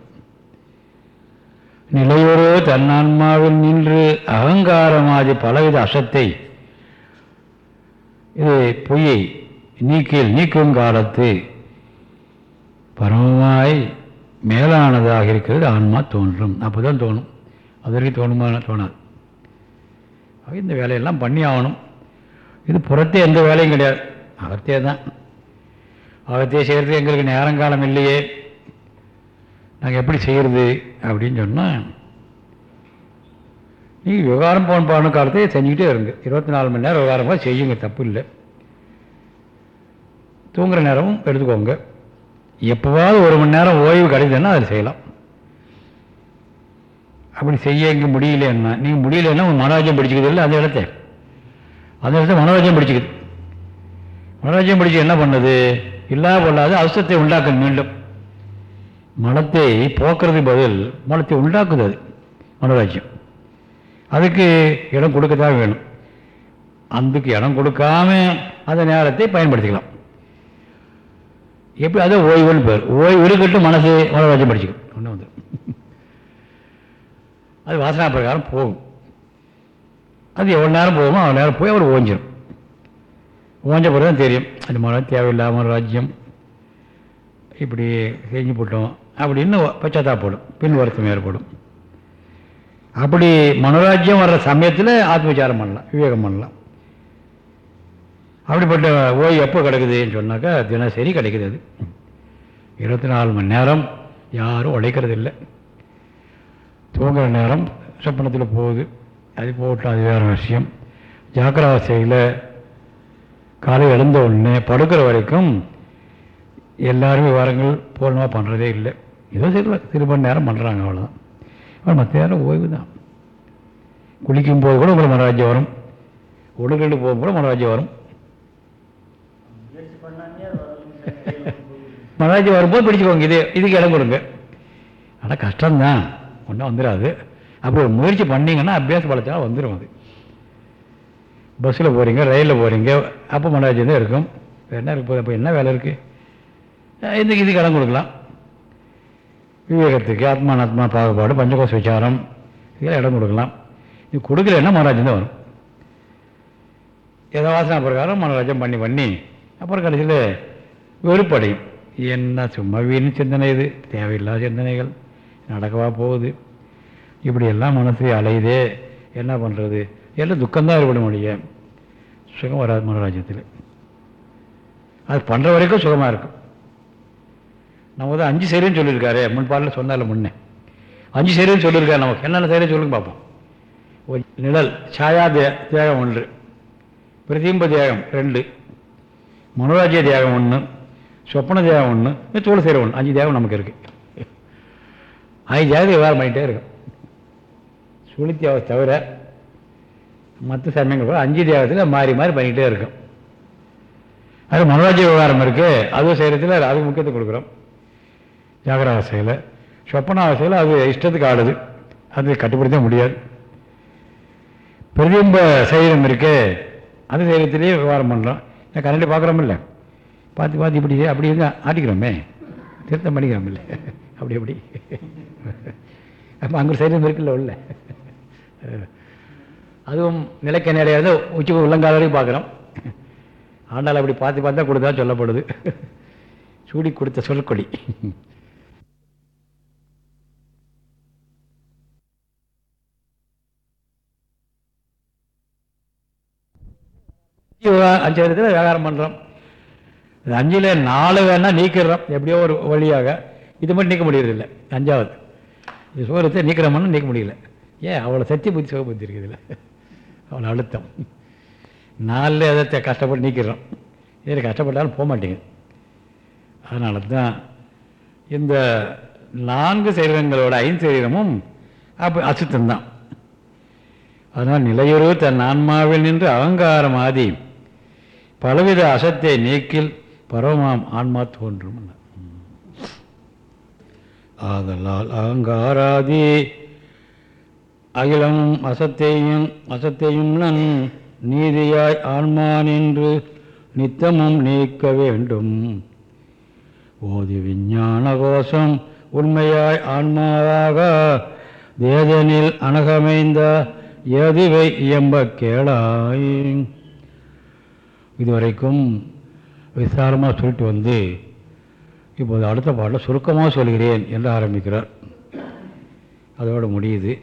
நிலையொரு தன்னான்மாவில் நின்று அகங்காரமாதி பலவித அசத்தை இது பொய்யை நீக்கில் நீக்கும் காலத்து பரமமாய் மேலானதாக இருக்கிறது ஆன்மா தோன்றும். அப்போ தான் தோணும். அது வரைக்கும் தோணுமா தோணாது. இந்த வேலையெல்லாம் பண்ணி ஆகணும். இது புறத்தே எந்த வேலையும் கிடையாது. அகத்தே தான். அகத்தே செய்கிறது எங்களுக்கு நேரங்காலம் இல்லையே. நாங்கள் எப்படி செய்கிறது அப்படின்னு சொன்னால் நீங்கள் விவகாரம் போன போன காலத்தை செஞ்சுக்கிட்டே இருங்க. இருபத்தி நாலு மணி நேரம் விவகாரமாக செய்யுங்க தப்பு இல்லை. தூங்குகிற நேரமும் எடுத்துக்கோங்க. எப்போவாவது ஒரு மணி நேரம் ஓய்வு கிடைக்குதுன்னா அதில் செய்யலாம். அப்படி செய்ய இங்கே முடியலன்னா நீங்கள் முடியலன்னா உங்கள் மனோராஜ்யம் பிடிச்சிக்குது இல்லை அந்த இடத்த அந்த இடத்த மனோராஜ்யம் பிடிச்சிக்குது. மனோராஜ்யம் பிடிச்சி என்ன பண்ணுது? இல்லாத பொல்லாத அவசரத்தை உண்டாக்கும் மீண்டும். மலத்தை போக்குறதுக்கு பதில் மலத்தை உண்டாக்குது அது மனோராஜ்யம். அதுக்கு இடம் கொடுக்க தான் வேணும். அதுக்கு இடம் கொடுக்காம அந்த நேரத்தை பயன்படுத்திக்கலாம். எப்படி? அதை ஓய்வுன்னு பேர். ஓய்வு இருக்கட்டும் மனசு மனோராஜ்யம் படிச்சுக்கும். ஒன்று வந்து. அது வாசனா பிரகாரம் போகும். அது எவ்வளோ நேரம் போகுமோ அவ்வளோ நேரம் போய் அவர் ஓஞ்சிடும் ஓஞ்ச பிறகு தான் தெரியும். அது மனம் தேவையில்லாமல் ராஜ்யம் இப்படி செஞ்சு போட்டோம். அப்படின்னு பச்சாத்தாப்படும் பின் வருத்தம் ஏற்படும். அப்படி மனோராஜ்யம் வர்ற சமயத்தில் ஆத்மச்சாரம் பண்ணலாம் விவேகம் பண்ணலாம். அப்படிப்பட்ட ஓய் எப்போ கிடைக்குதுன்னு சொன்னாக்கா தினசரி கிடைக்குது அது. இருபத்தி நாலு மணி நேரம் யாரும் உழைக்கிறது இல்லை தூங்குற நேரம் சொப்பனத்தில் போகுது. அது போட்டால் அது வேறு விஷயம். ஜாக்கிரவாசையில் காலை எழுந்த உடனே படுக்கிற வரைக்கும் எல்லாருமே விவரங்கள் பூர்ணமாக பண்ணுறதே இல்லை. ஏதோ சில சிறு மணி நேரம் பண்ணுறாங்க அவ்வளோதான் ஆனால் மற்ற நேரம் ஓய்வு தான் குளிக்கும் போது கூட உங்களுக்கு மனராஜ்யம் வரும். உடல்கள் போகும் கூட மனராஜ்யம் வரும். மனராஜ்யம் வரும்போது பிடிச்சிக்கோங்க. இது இதுக்கு இடம் கொடுங்க. ஆனால் கஷ்டம்தான். ஒன்றும் வந்துடாது அப்படி ஒரு முயற்சி பண்ணிங்கன்னா அபியாச பலத்தால் வந்துடும் அது. பஸ்ஸில் போகிறீங்க ரயிலில் போகிறீங்க அப்போ மனராஜ்யம் தான் இருக்கும். வேறு என்ன இருக்கு? அப்போ என்ன வேலை இருக்குது இந்த இதுக்கு இடம் கொடுக்கலாம். விவேகத்துக்கு ஆத்மானாத்மா பாகுபாடு பஞ்சகோஷ விசாரம். இதெல்லாம் இடம் கொடுக்கலாம். இது கொடுக்கலன்னா மகாராஜன் தான் வரும். ஏதோ வாசனை பிரகாரம் மகாராஜம் பண்ணி பண்ணி அப்புறம் கடைசியில் வெறுப்படையும் என்ன சும்மா வீண் சிந்தனை இது. தேவையில்லாத சிந்தனைகள். நடக்கவா போகுது. இப்படியெல்லாம் மனசு அலையுதே. என்ன பண்ணுறது எல்லாம் துக்கம்தான் ஏற்பட முடியும் சுகம் வராது மனோராஜ்யத்தில் அது பண்ணுற வரைக்கும் சுகமாக இருக்கும். நம்ம தான் அஞ்சு சரின்னு சொல்லியிருக்காரு. முன்பாடில் சொன்னால முன்னே. அஞ்சு சரின்னு சொல்லியிருக்காரு. நமக்கு என்னென்ன சரின்னு சொல்லுங்க பார்ப்போம். ஒரு நிழல் சாயா தே தியாகம் ஒன்று. பிரதிம்ப தியாகம் ரெண்டு. மனோராஜ்ய தியாகம் ஒன்று. சொப்பன தியாகம் ஒன்று. தோல் சேர ஒன்று. அஞ்சு தியாகம் நமக்கு இருக்குது அஞ்சு தியாகம் விவகாரம் பண்ணிகிட்டே இருக்கும். சுளுத்தியாவை தவிர மற்ற சமயங்கள் கூட அஞ்சு தியாகத்தில் மாறி மாறி பண்ணிக்கிட்டே இருக்கும். அது மனோராஜ்ய விவகாரம் இருக்குது அதுவும் செய்கிறதுல அதுக்கு முக்கியத்துவம் கொடுக்குறோம். ஜாகராவசையில் சொப்பனாவசையில் அது இஷ்டத்துக்கு ஆடுது. அது கட்டுப்படுத்த முடியாது. பிரதிம்ப சைரம் இருக்கே அந்த சரீரத்திலேயே விவகாரம் பண்ணுறோம் நான் கரண்டி பார்க்குறோமில்ல பார்த்து பார்த்து இப்படி அப்படி இருந்தால் ஆட்டிக்கிறோமே. திருத்தம் பண்ணிக்கிறோமில்ல அப்படி அப்படி. அப்போ அங்கே சைரம் இருக்குல்ல உள்ள. அதுவும் நிலைக்க நிலையாக உச்சி உள்ளங்கால வரைக்கும் பார்க்குறோம். ஆனால் அப்படி பார்த்து பார்த்தா கொடுத்தா சொல்லப்படுது. சூடி கொடுத்த சொல்கொடி அஞ்சு இடத்துல விவகாரம் பண்ணுறோம் அஞ்சில் நாலு வேணால் நீக்கிடுறோம் எப்படியோ ஒரு வழியாக. இது மட்டும் நீக்க முடியறதில்ல. அஞ்சாவது. இது சோரத்தை நீக்கிறோம்னா நீக்க முடியல. ஏன்? அவ்வளோ சத்திய புத்தி சுக புத்தி இருக்குது இதில். அவ்வளோ அழுத்தம். நாலில் எதை கஷ்டப்பட்டு நீக்கிறோம். இதில் கஷ்டப்பட்டாலும் போக மாட்டேங்குது. அதனால தான் இந்த நான்கு சரீரங்களோட ஐந்து சரீரமும் அப்போ அசுத்தம்தான். அதனால் நிலையுறவு தன் ஆன்மாவில் நின்று அகங்காரம் ஆதி பலவித அசத்தை நீக்கில் பரமாம் ஆன்மா தோன்றும் ஆதலால் அகங்காராதி அகிலமும் அசத்தையும் அசத்தையும் நன் நீதியாய் ஆன்மா நின்று நித்தமும் நீக்க வேண்டும். ஓதி விஞ்ஞான கோஷம் உண்மையாய் ஆன்மாவாக வேதனில் அணகமைந்த எதுவை இயம்ப கேளாய். இதுவரைக்கும் விசாரமாக சொல்லிட்டு வந்து இப்போது அடுத்த பாட்டில் சுருக்கமாக சொல்கிறேன் என்று ஆரம்பிக்கிறார். அதோடு முடியுது.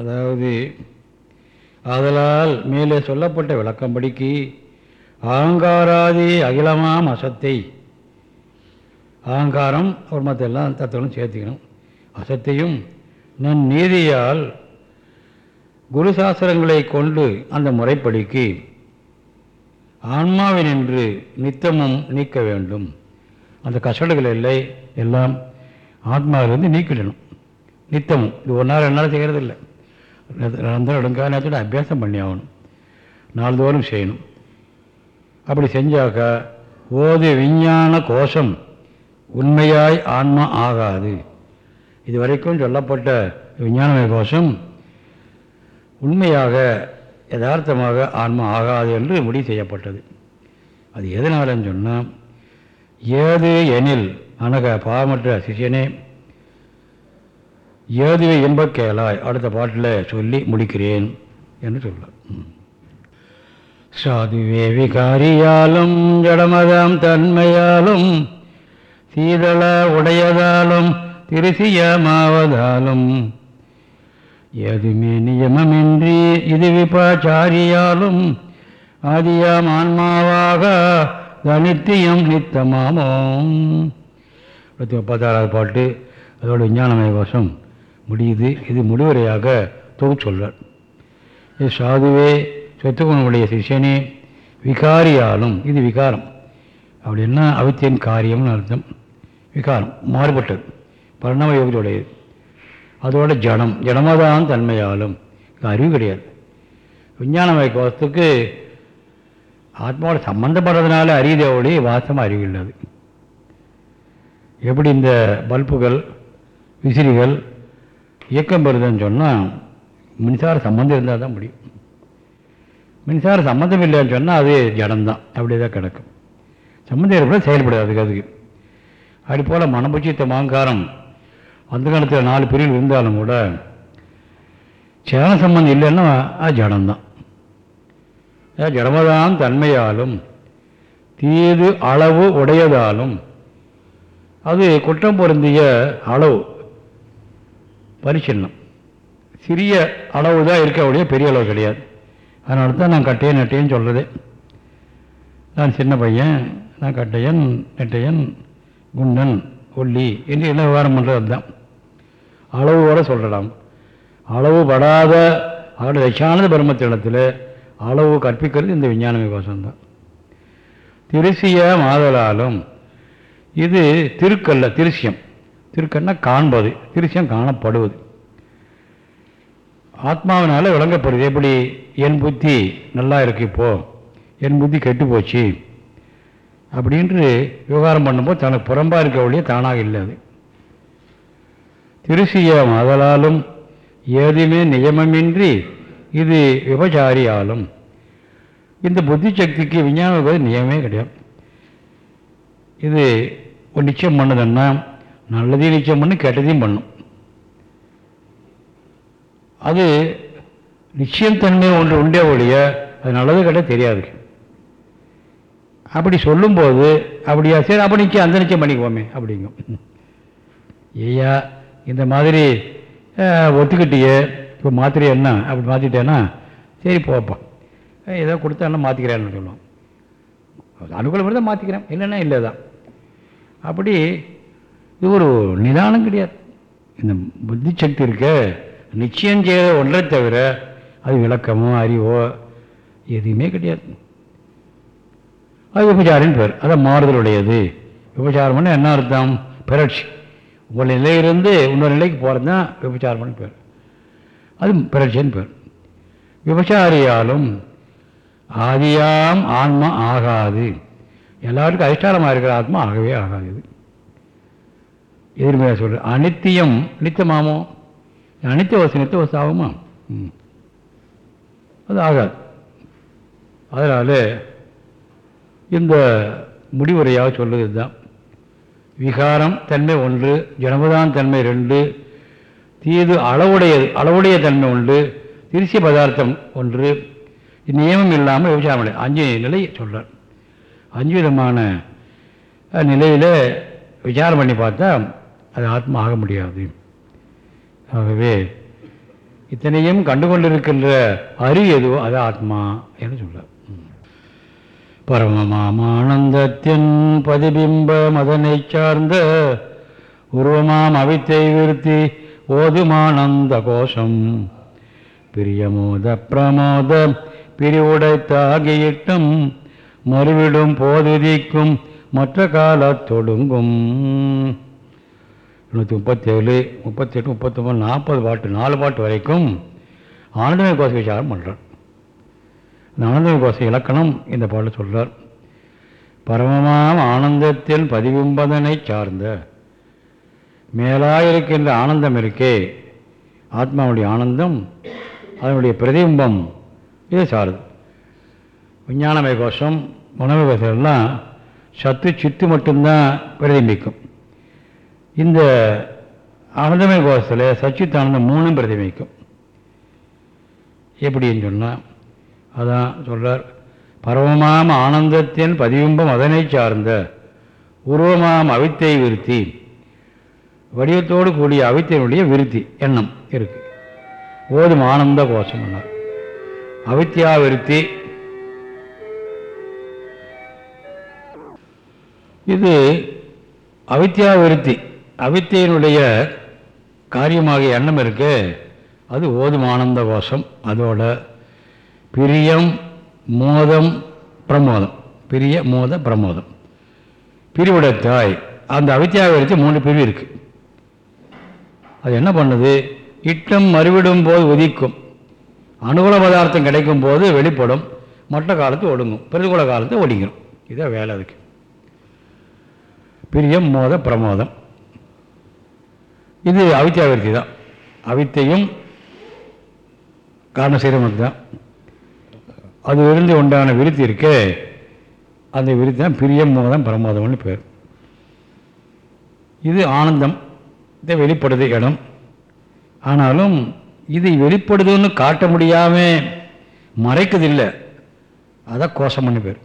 அதாவது ஆதலால் மேலே சொல்லப்பட்ட விளக்கம்படிக்கு அகங்காராதி அகிலமாம் அசத்தை. அகங்காரம் ஒரு மற்ற எல்லாம் தத்துவங்களும் சேர்த்துக்கணும். அசத்தையும் நன் நீதியால் குரு சாஸ்திரங்களை கொண்டு அந்த முறைப்படிக்கு ஆன்மாவினின்று நித்தமும் நீக்க வேண்டும். அந்த கசடுகள் இல்லை எல்லாம் ஆத்மாவிலிருந்து நீக்கிடணும். நித்தமும். இது ஒரு நாள் ரெண்டு நாள் செய்கிறது இல்லை ரெண்டு எடுங்கால நேரத்தோட அபியாசம் பண்ணி ஆகணும். நாள்தோறும் செய்யணும். அப்படி செஞ்சாக்கா ஓது விஞ்ஞான கோஷம் உண்மையாய் ஆன்மா ஆகாது. இதுவரைக்கும் சொல்லப்பட்ட விஞ்ஞானமய கோஷம் உண்மையாக யதார்த்தமாக ஆன்மா ஆகாது என்று முடிவு செய்யப்பட்டது. அது எதனாலன்னு சொன்னால் ஏது எனில் அனக பாவமற்ற சிஷியனே ஏதுவை இன்பக் கேளாய் அடுத்த பாட்டில் சொல்லி முடிக்கிறேன் என்று சொல்ல சாதுவே விகாரியாலும் ஜடமதாம் தன்மையாலும் சீதள உடையதாலும் திருசியமாவதாலும் ஏதுமே நியமமின்றி இது விபாச்சாரியாலும் ஆதியாம் ஆன்மாவாக தனித்தியம் நித்தமாமோம். இருபத்தி முப்பத்தாறாவது பாட்டு அதோட விஞ்ஞானமய வசம் முடியுது. இது முடிவுரையாக தொகுத்து சொல்றார் இது சாதுவே சொத்துக்குணனுடைய சிஷியனே விகாரியாலும் இது விகாரம். அப்படின்னா அவித்தியன் காரியம்னு அர்த்தம்? விகாரம் மாறுபட்டது. பரிணாம யோகத்துடையது அதோட ஜடம். ஜடமதான் தன்மையாலும். இது அறிவு கிடையாது. விஞ்ஞானமய கோஷத்துக்கு ஆத்மாவோட சம்மந்தப்படுறதுனால அறியுதே ஒளி வாசமாக அறிவு இல்லாது எப்படி இந்த பல்புகள் விசிறிகள் இயக்கம் பெறுதுன்னு சொன்னால் மின்சார சம்மந்தம் இருந்தால் தான் முடியும். மின்சார சம்மந்தம் இல்லைன்னு சொன்னால் அது ஜடம்தான். அப்படியே தான் கிடக்கும். சம்மந்தம் ஏற்பட செயல்படாது அதுக்கு. அதுக்கு. அது போல் மனபுச்சித்த மாங்காரம் அந்த காலத்தில் நாலு பிரிவு இருந்தாலும் கூட சேன சம்பந்தம் இல்லைன்னா அது ஜடம்தான். ஜடமதான் தன்மையாலும் தீது அளவு உடையதாலும் அது குற்றம் பொருந்திய அளவு பரிசின்னம் சிறிய அளவு தான் இருக்கக்கூடிய பெரிய அளவு கிடையாது. அதனால தான் நான் கட்டையன் நெட்டையன் சொல்கிறதே நான் சின்ன பையன் நான் கட்டையன் நெட்டையன் குண்டன் ஒல்லி என்று என்ன விவகாரம் பண்ணுறது அதுதான் அளவோடு சொல்லலாம் அளவு படாத அதோட லட்சானத பிரம்மத்திடத்தில் அளவு கற்பிக்கிறது இந்த விஞ்ஞான விகாசம்தான் திருசிய மாதலாலும் இது திருக்கல்ல திருசியம். திருக்கன்னா காண்பது திருசியம் காணப்படுவது. ஆத்மாவினால் விளங்கப்படுது. எப்படி? என் புத்தி நல்லா இருக்கு இப்போது என் புத்தி கெட்டு போச்சு. அப்படின்ட்டு விவகாரம் பண்ணும்போது தனக்கு புறம்பாக இருக்க வழியே தானாக இல்லை அது. திருசிய ஆதலாலும் ஏதுமே நியமமின்றி இது விபச்சாரியாலும். இந்த புத்தி சக்திக்கு விஞ்ஞானம் நியமே கிடையாது. இது ஒரு நிச்சயம் பண்ணுதுன்னா நல்லதையும் நிச்சயம் பண்ணு கெட்டதையும் பண்ணும் அது நிச்சயம் தன்மை ஒன்று உண்டே ஒழிய அது நல்லது கிட்ட தெரியாது. அப்படி சொல்லும்போது அப்படியா சரி அப்படி நிச்சயம் அந்த நிச்சயம் பண்ணிக்குவோமே அப்படிங்கும். ஐயா இந்த மாதிரி ஒத்துக்கிட்டியே இப்போ மாத்திரை என்ன அப்படி மாற்றிட்டேன்னா சரி போப்பா. ஏதோ கொடுத்தா மாற்றிக்கிறேன்னு சொல்லுவோம். அனுகூலம் தான் மாற்றிக்கிறேன் இல்லைன்னா இல்லை தான் அப்படி இது ஒரு நிதானம் கிடையாது. இந்த புத்தி சக்தி இருக்க நிச்சயம் செய்ய ஒன்றை தவிர அது விளக்கமோ அறிவோ எதுவுமே கிடையாது. அது விபச்சாரின் பேர். அதான் மாறுதலுடையது. விபச்சாரம்னு என்ன அர்த்தம்? பிறட்சி ஒரு நிலையிலிருந்து இன்னொரு நிலைக்கு போகிறது தான் விபச்சாரம்னு பேர். அது பிறட்சின்னு பேர். விபச்சாரியாலும் ஆதியாம் ஆன்மா ஆகாது. எல்லாருக்கும் அதிஷ்டானமாக இருக்கிற ஆத்மா ஆகவே ஆகாது இது. எதிர்மையாக சொல்கிற அனித்தியம் நித்தியமாமோ அனித்திய வசதி நித்திய வசு ஆகுமா? அது ஆகாது. அதனால் இந்த முடிவுரையாக சொல்வது தான் விகாரம் தன்மை ஒன்று ஜனபுதான் தன்மை ரெண்டு தீது அளவுடையது அளவுடைய தன்மை ஒன்று திருசிய பதார்த்தம் ஒன்று. நியமம் இல்லாமல் விவசாயம் அஞ்சு நிலை சொல்கிறார் அஞ்சு விதமான நிலையில் விசாரம் பண்ணி பார்த்தா அது ஆத்மா ஆக முடியாது. ஆகவே இத்தனையும் கண்டு கொண்டிருக்கின்ற அறிவு எதுவோ அது ஆத்மா என்று சொல்கிறார் பரமமாமானந்தத்தின் பதிபிம்ப மதனை சார்ந்த உருவமாம் அவித்தை விருத்தி ஓதுமானந்த கோஷம். பிரியமோத பிரமோத பிரிவுடைத்தாகியிட்டும் மறுவிடும் போதுதிக்கும் மற்ற காலத்தொடுங்கும் நூற்றி முப்பத்தேழு முப்பத்தெட்டு முப்பத்தொம்பது நாற்பது பாட்டு நாலு பாட்டு வரைக்கும் ஆனந்தமய கோஷ விசாரம் பண்ணுறார் இந்த கோஷ இலக்கணம் இந்த பாடல் சொல்கிறார் பரமமாம் ஆனந்தத்தில் பதிவிம்பதனை சார்ந்த மேலாயிருக்கின்ற ஆனந்தம் இருக்கே ஆத்மாவுடைய ஆனந்தம் அதனுடைய பிரதிபிம்பம் இதை சாருது. விஞ்ஞானமய கோஷம் உணவு கோஷம் எல்லாம் சத்து சித்து மட்டும்தான் பிரதிபிக்கும் இந்த ஆனந்தமய கோஷத்தில் சச்சித் ஆனந்தம் மூணும் பிரதிபிக்கும் எப்படின்னு சொன்னால் அதான் சொல்கிறார் பரவமாம் ஆனந்தத்தின் பதிபிம்பம் அதனை சார்ந்த உருவமாம் அவித்தை விருத்தி. வடிவத்தோடு கூடிய அவித்தினுடைய விருத்தி எண்ணம் இருக்கு. ஓதும் ஆனந்த கோஷம் அவித்யா விருத்தி. இது அவித்யா விருத்தி. அவித்தையினுடைய காரியமாக எண்ணம் இருக்கு. அது ஓதும் ஆனந்த கோஷம். அதோட பிரியம் மோதம் பிரமோதம். பிரிய மோத பிரமோதம். பிரிவிடத்தாய். அந்த அவித்தியாக மூணு மூன்று பிரிவு இருக்குது அது என்ன பண்ணுது? இட்டம் மறுவிடும் போது உதிக்கும். அனுகூல பதார்த்தம் கிடைக்கும் போது வெளிப்படும். மற்ற காலத்து ஒடுங்கும். பிரதிகூல காலத்தை ஒடுங்கிடும் இதான் வேலை அதுக்கு. பிரியம் மோத பிரமோதம். இது அவித்தியாவிருத்தி தான். அவித்தையும் காரணசீரமத்து தான். அது உண்டான விருத்தி இருக்கே அந்த விருத்தி தான் பிரியம் மோதம் பிரமோதம்னு பேர். இது ஆனந்தம் இதை வெளிப்படுது இடம். ஆனாலும் இது வெளிப்படுதுன்னு காட்ட முடியாமல் மறைக்குதில்லை. அதான் கோஷம்னு பேர்.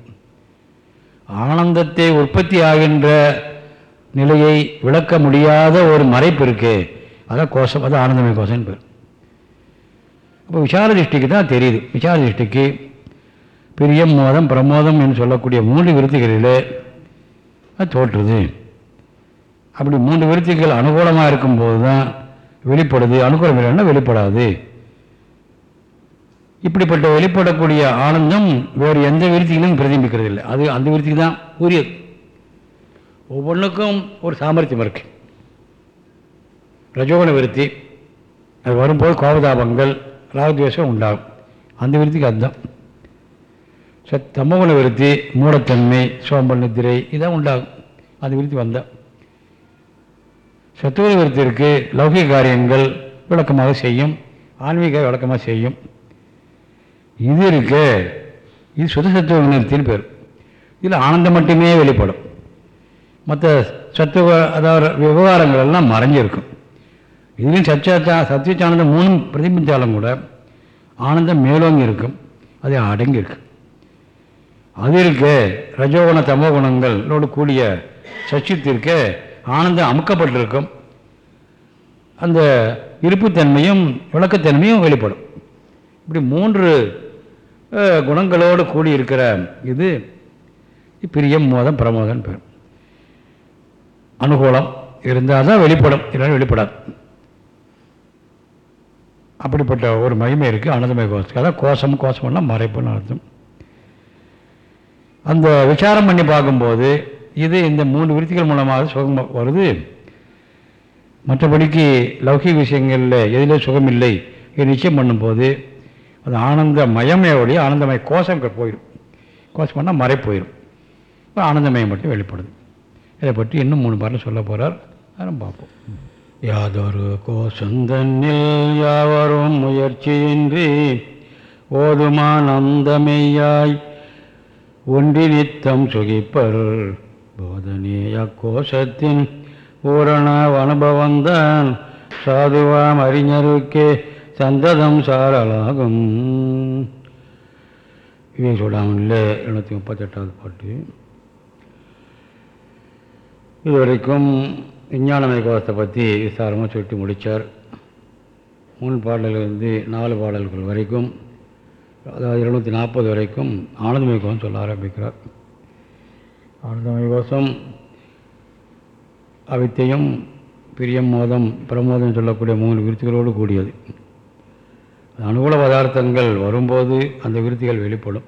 ஆனந்தத்தை உற்பத்தி ஆகின்ற நிலையை விளக்க முடியாத ஒரு மறைப்பு இருக்கு அதான் கோஷம் அது ஆனந்தமய கோஷம்னு பேர். அப்போ விசார திருஷ்டிக்கு தான் தெரியுது. விசார திருஷ்டிக்கு பிரியம் மோதம் பிரமோதம் என்று சொல்லக்கூடிய மூன்று விருத்திகளிலே அது தோற்றுது. அப்படி மூன்று விருத்திகள் அனுகூலமாக இருக்கும்போது தான் வெளிப்படுது. அனுகூலம் இல்லைன்னா வெளிப்படாது. இப்படிப்பட்ட வெளிப்படக்கூடிய ஆனந்தம் வேறு எந்த விருத்திகளும் பிரதிபிக்கிறது இல்லை. அது அந்த விருத்திக்கு தான் உரியது. ஒவ்வொன்றுக்கும் ஒரு சாமர்த்தியம் இருக்கு. ரஜோகுண விருத்தி அது வரும்போது கோபதாபங்கள் ராகத்வேஷம் உண்டாகும். அந்த விருத்திக்கு அதுதான். சத் தமகுண விருத்தி மூடத்தன்மை சோம்பல் நித்திரை இதான் உண்டாகும். அது விருத்தி வந்தால் சத்துவ விருத்திற்கு லௌகிக காரியங்கள் விளக்கமாக செய்யும் ஆன்மீக விளக்கமாக செய்யும். இது இருக்கு இது சுத சத்துவ வினத்தின் பேர். இதில் ஆனந்தம் மட்டுமே வெளிப்படும். மற்ற சத்துவ அதாவது விவகாரங்கள் எல்லாம் மறைஞ்சிருக்கும். இதுலேயும் சச்சா சத்யச்சானந்தம் மூணும் பிரதிபிச்சாலும் கூட ஆனந்தம் மேலோங்கி இருக்கும் அது அடங்கியிருக்கு. இருக்கு ரஜோகுண தமோ குணங்களோடு கூடிய சச்சித்திற்கு ஆனந்தம் அமுக்கப்பட்டிருக்கும். அந்த இருப்புத்தன்மையும் விளக்கத்தன்மையும் வெளிப்படும். இப்படி மூன்று குணங்களோடு கூடியிருக்கிற இது பிரியம் மோதம் பிரமோதம் பேர் அனுகூலம் இருந்தால் தான் வெளிப்படும் இல்லைன்னா வெளிப்படாது. அப்படிப்பட்ட ஒரு மகிமை இருக்குது அனந்தமய கோஷத்துக்கு. அதான் கோஷம் கோஷம்னா மறைப்புன்னு அர்த்தம். அந்த விசாரம் பண்ணி பார்க்கும்போது இது இந்த மூன்று விருத்திகள் மூலமாக சுகம் வருது. மற்றபடிக்கு லௌகிக விஷயங்களில் எதிலே சுகம் இல்லை இது நிச்சயம் பண்ணும்போது அது ஆனந்த ஒழிய ஆனந்தமய கோஷம் போயிடும். கோஷம் பண்ணால் மறை போயிடும். ஆனந்தமயம் மட்டும் வெளிப்படுது. இதை பற்றி இன்னும் மூணு பாட்டில் சொல்ல போகிறார் அதெல்லாம் பார்ப்போம். யாதொரு கோஷந்தன்னில் யாவரும் முயற்சியின்றி ஓதுமானந்தமெய்யாய் ஒன்றி நித்தம் சுகிப்பர். போதனே கோஷத்தின் பூரண அனுபவந்தான். சாதுவாம் அறிஞருக்கே சந்ததம் சாரலாகும். இவை சொல்லாமல் எழுநூற்றி முப்பத்தெட்டாவது பாட்டு. இதுவரைக்கும் விஞ்ஞானமய கோஷத்தை பற்றி விசாரமாக சொல்லிட்டு முடித்தார் முன் பாடலிலிருந்து நாலு பாடல்கள் வரைக்கும் அதாவது இருநூற்றி நாற்பது வரைக்கும் ஆனந்தமய கோஷம் சொல்ல ஆரம்பிக்கிறார். ஆனந்தமய கோஷம் அவித்தையும் பிரியம் மோதம் பிரமோதம் சொல்லக்கூடிய மூணு விருத்திகளோடு கூடியது. அனுகூல பதார்த்தங்கள் வரும்போது அந்த விருத்திகள் வெளிப்படும்.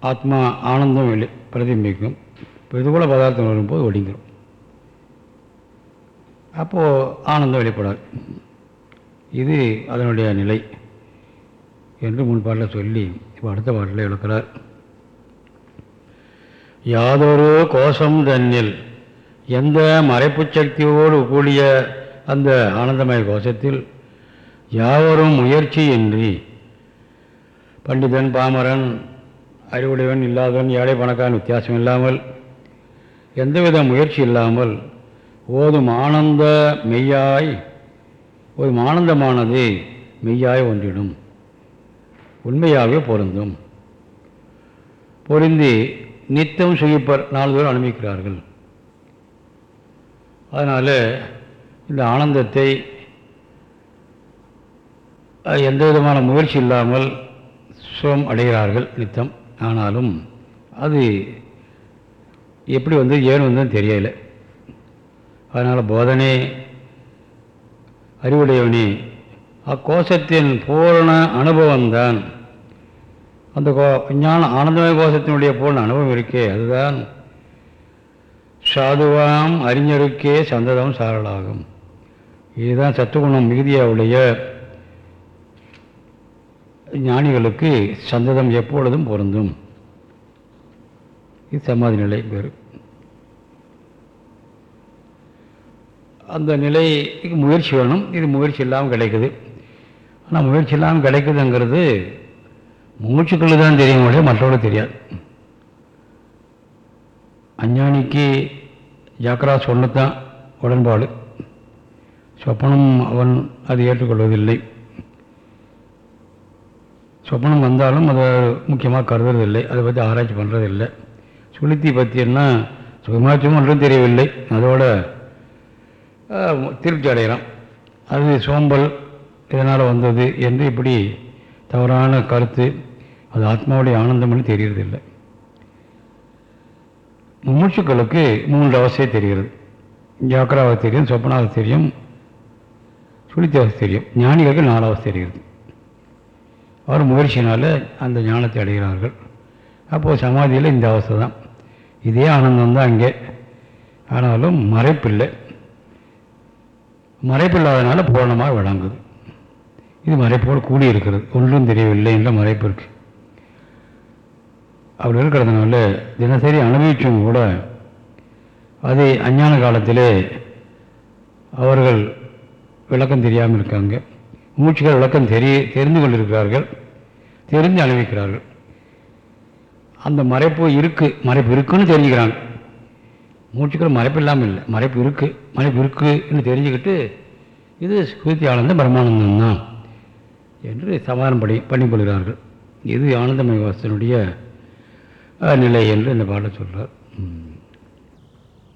ஆத்மா ஆனந்தம் வெளி பிரதிபிக்கும் பிரதிகூல பதார்த்தம் வரும்போது ஒடுங்கிடும் அப்போது ஆனந்தம் வெளிப்படாது. இது அதனுடைய நிலை. என்று முன் பாட்டில் சொல்லி இப்போ அடுத்த பாட்டில் எழுக்கிறார் யாதொரு கோஷம் தன்னில் எந்த மறைப்புச் சக்தியோடு கூடிய அந்த ஆனந்தமய கோஷத்தில் யாவரும் முயற்சியின்றி பண்டிதன் பாமரன் அறிவுடையவன் இல்லாதவன் ஏழை பணக்காரன் வித்தியாசம் இல்லாமல் எந்தவித முயற்சி இல்லாமல் ஓதும் ஆனந்த மெய்யாய் ஓதும் ஆனந்தமானது மெய்யாய் ஒன்றிடும். உண்மையாகவே பொருந்தும். பொருந்தி நித்தம் சுகிப்பர் நாள்தோறும் அனுபவிக்கிறார்கள். அதனால் இந்த ஆனந்தத்தை எந்த விதமான முயற்சி இல்லாமல் சுகம் அடைகிறார்கள் நித்தம். ஆனாலும் அது எப்படி வந்து ஏன் வந்து தெரியலை. அதனால் போதனை அறிவுடையவனே அக்கோஷத்தின் பூரண அனுபவம்தான். அந்த கோ ஞான ஆனந்தமய கோஷத்தினுடைய பூர்ண அனுபவம் இருக்கே அதுதான். சாதுவாம் அறிஞருக்கே சந்ததம் சாரலாகும். இதுதான் சத்துகுணம் மிகுதியாவுடைய ஞானிகளுக்கு சந்ததம் எப்பொழுதும் பொருந்தும். இது சமாதி நிலை பேர் அந்த நிலைக்கு முயற்சி வேணும். இது முயற்சி இல்லாமல் கிடைக்குது. ஆனால் முயற்சி இல்லாமல் கிடைக்குதுங்கிறது மூச்சுக்குள்ளே தான் தெரியும் ஒழிய மற்றவர்களுக்கு தெரியாது. அஞ்ஞானிக்கு ஜாக்கிரா தான் உடன்பாடு. சொப்பனம் அவன் அதை ஏற்றுக்கொள்வதில்லை. சொப்பனம் வந்தாலும் அதை முக்கியமாக கருதுறதில்லை. அதை பற்றி ஆராய்ச்சி பண்ணுறதில்லை சுளுத்தி பற்றினா சுகமாச்சும் ஒன்றும் தெரியவில்லை. அதோட திருப்தி அடைகிறான். அது சோம்பல் இதனால் வந்தது என்று இப்படி தவறான கருத்து அது ஆத்மாவுடைய ஆனந்தம்னு தெரியறதில்லை மும்முட்சுக்களுக்கு மூன்று அவசியம் தெரிகிறது. ஜாக்கிராவது தெரியும் சொப்பனாவது தெரியும் சுழித்தவசை தெரியும். ஞானிகளுக்கு நாலாவது தெரிகிறது. அவர் முயற்சினால் அந்த ஞானத்தை அடைகிறார்கள். அப்போது சமாதியில் இந்த அவஸ்தை தான். இதே ஆனந்தம் தான் அங்கே ஆனாலும் மறைப்பில்லை. மறைப்பில்லாதனால பூரணமாக விளங்குது. இது மறைப்போடு கூடி இருக்கிறது ஒன்றும் தெரியவில்லை என்ற மறைப்பு இருக்கு. அப்படி இருக்கிறதுனால தினசரி அனுபவிச்சும் கூட அது அஞ்ஞான காலத்திலே அவர்கள் விளக்கம் தெரியாமல் இருக்காங்க. மூச்சுகள் விளக்கம் தெரிய தெரிந்து கொண்டிருக்கிறார்கள். தெரிந்து அனுபவிக்கிறார்கள். அந்த மறைப்பு இருக்குது மறைப்பு இருக்குன்னு தெரிஞ்சுக்கிறாங்க. மூச்சுக்கள் மறைப்பு இல்லாமல் இல்லை. மறைப்பு இருக்குது மறைப்பு இருக்குன்னு தெரிஞ்சுக்கிட்டு இது ஸ்ருதி ஆனந்த பிரம்மானந்தம் தான் என்று சமாதானம் படி பண்ணிக்கொள்கிறார்கள். இது ஆனந்தமய வாசனுடைய நிலை என்று இந்த பாட சொல்கிறார்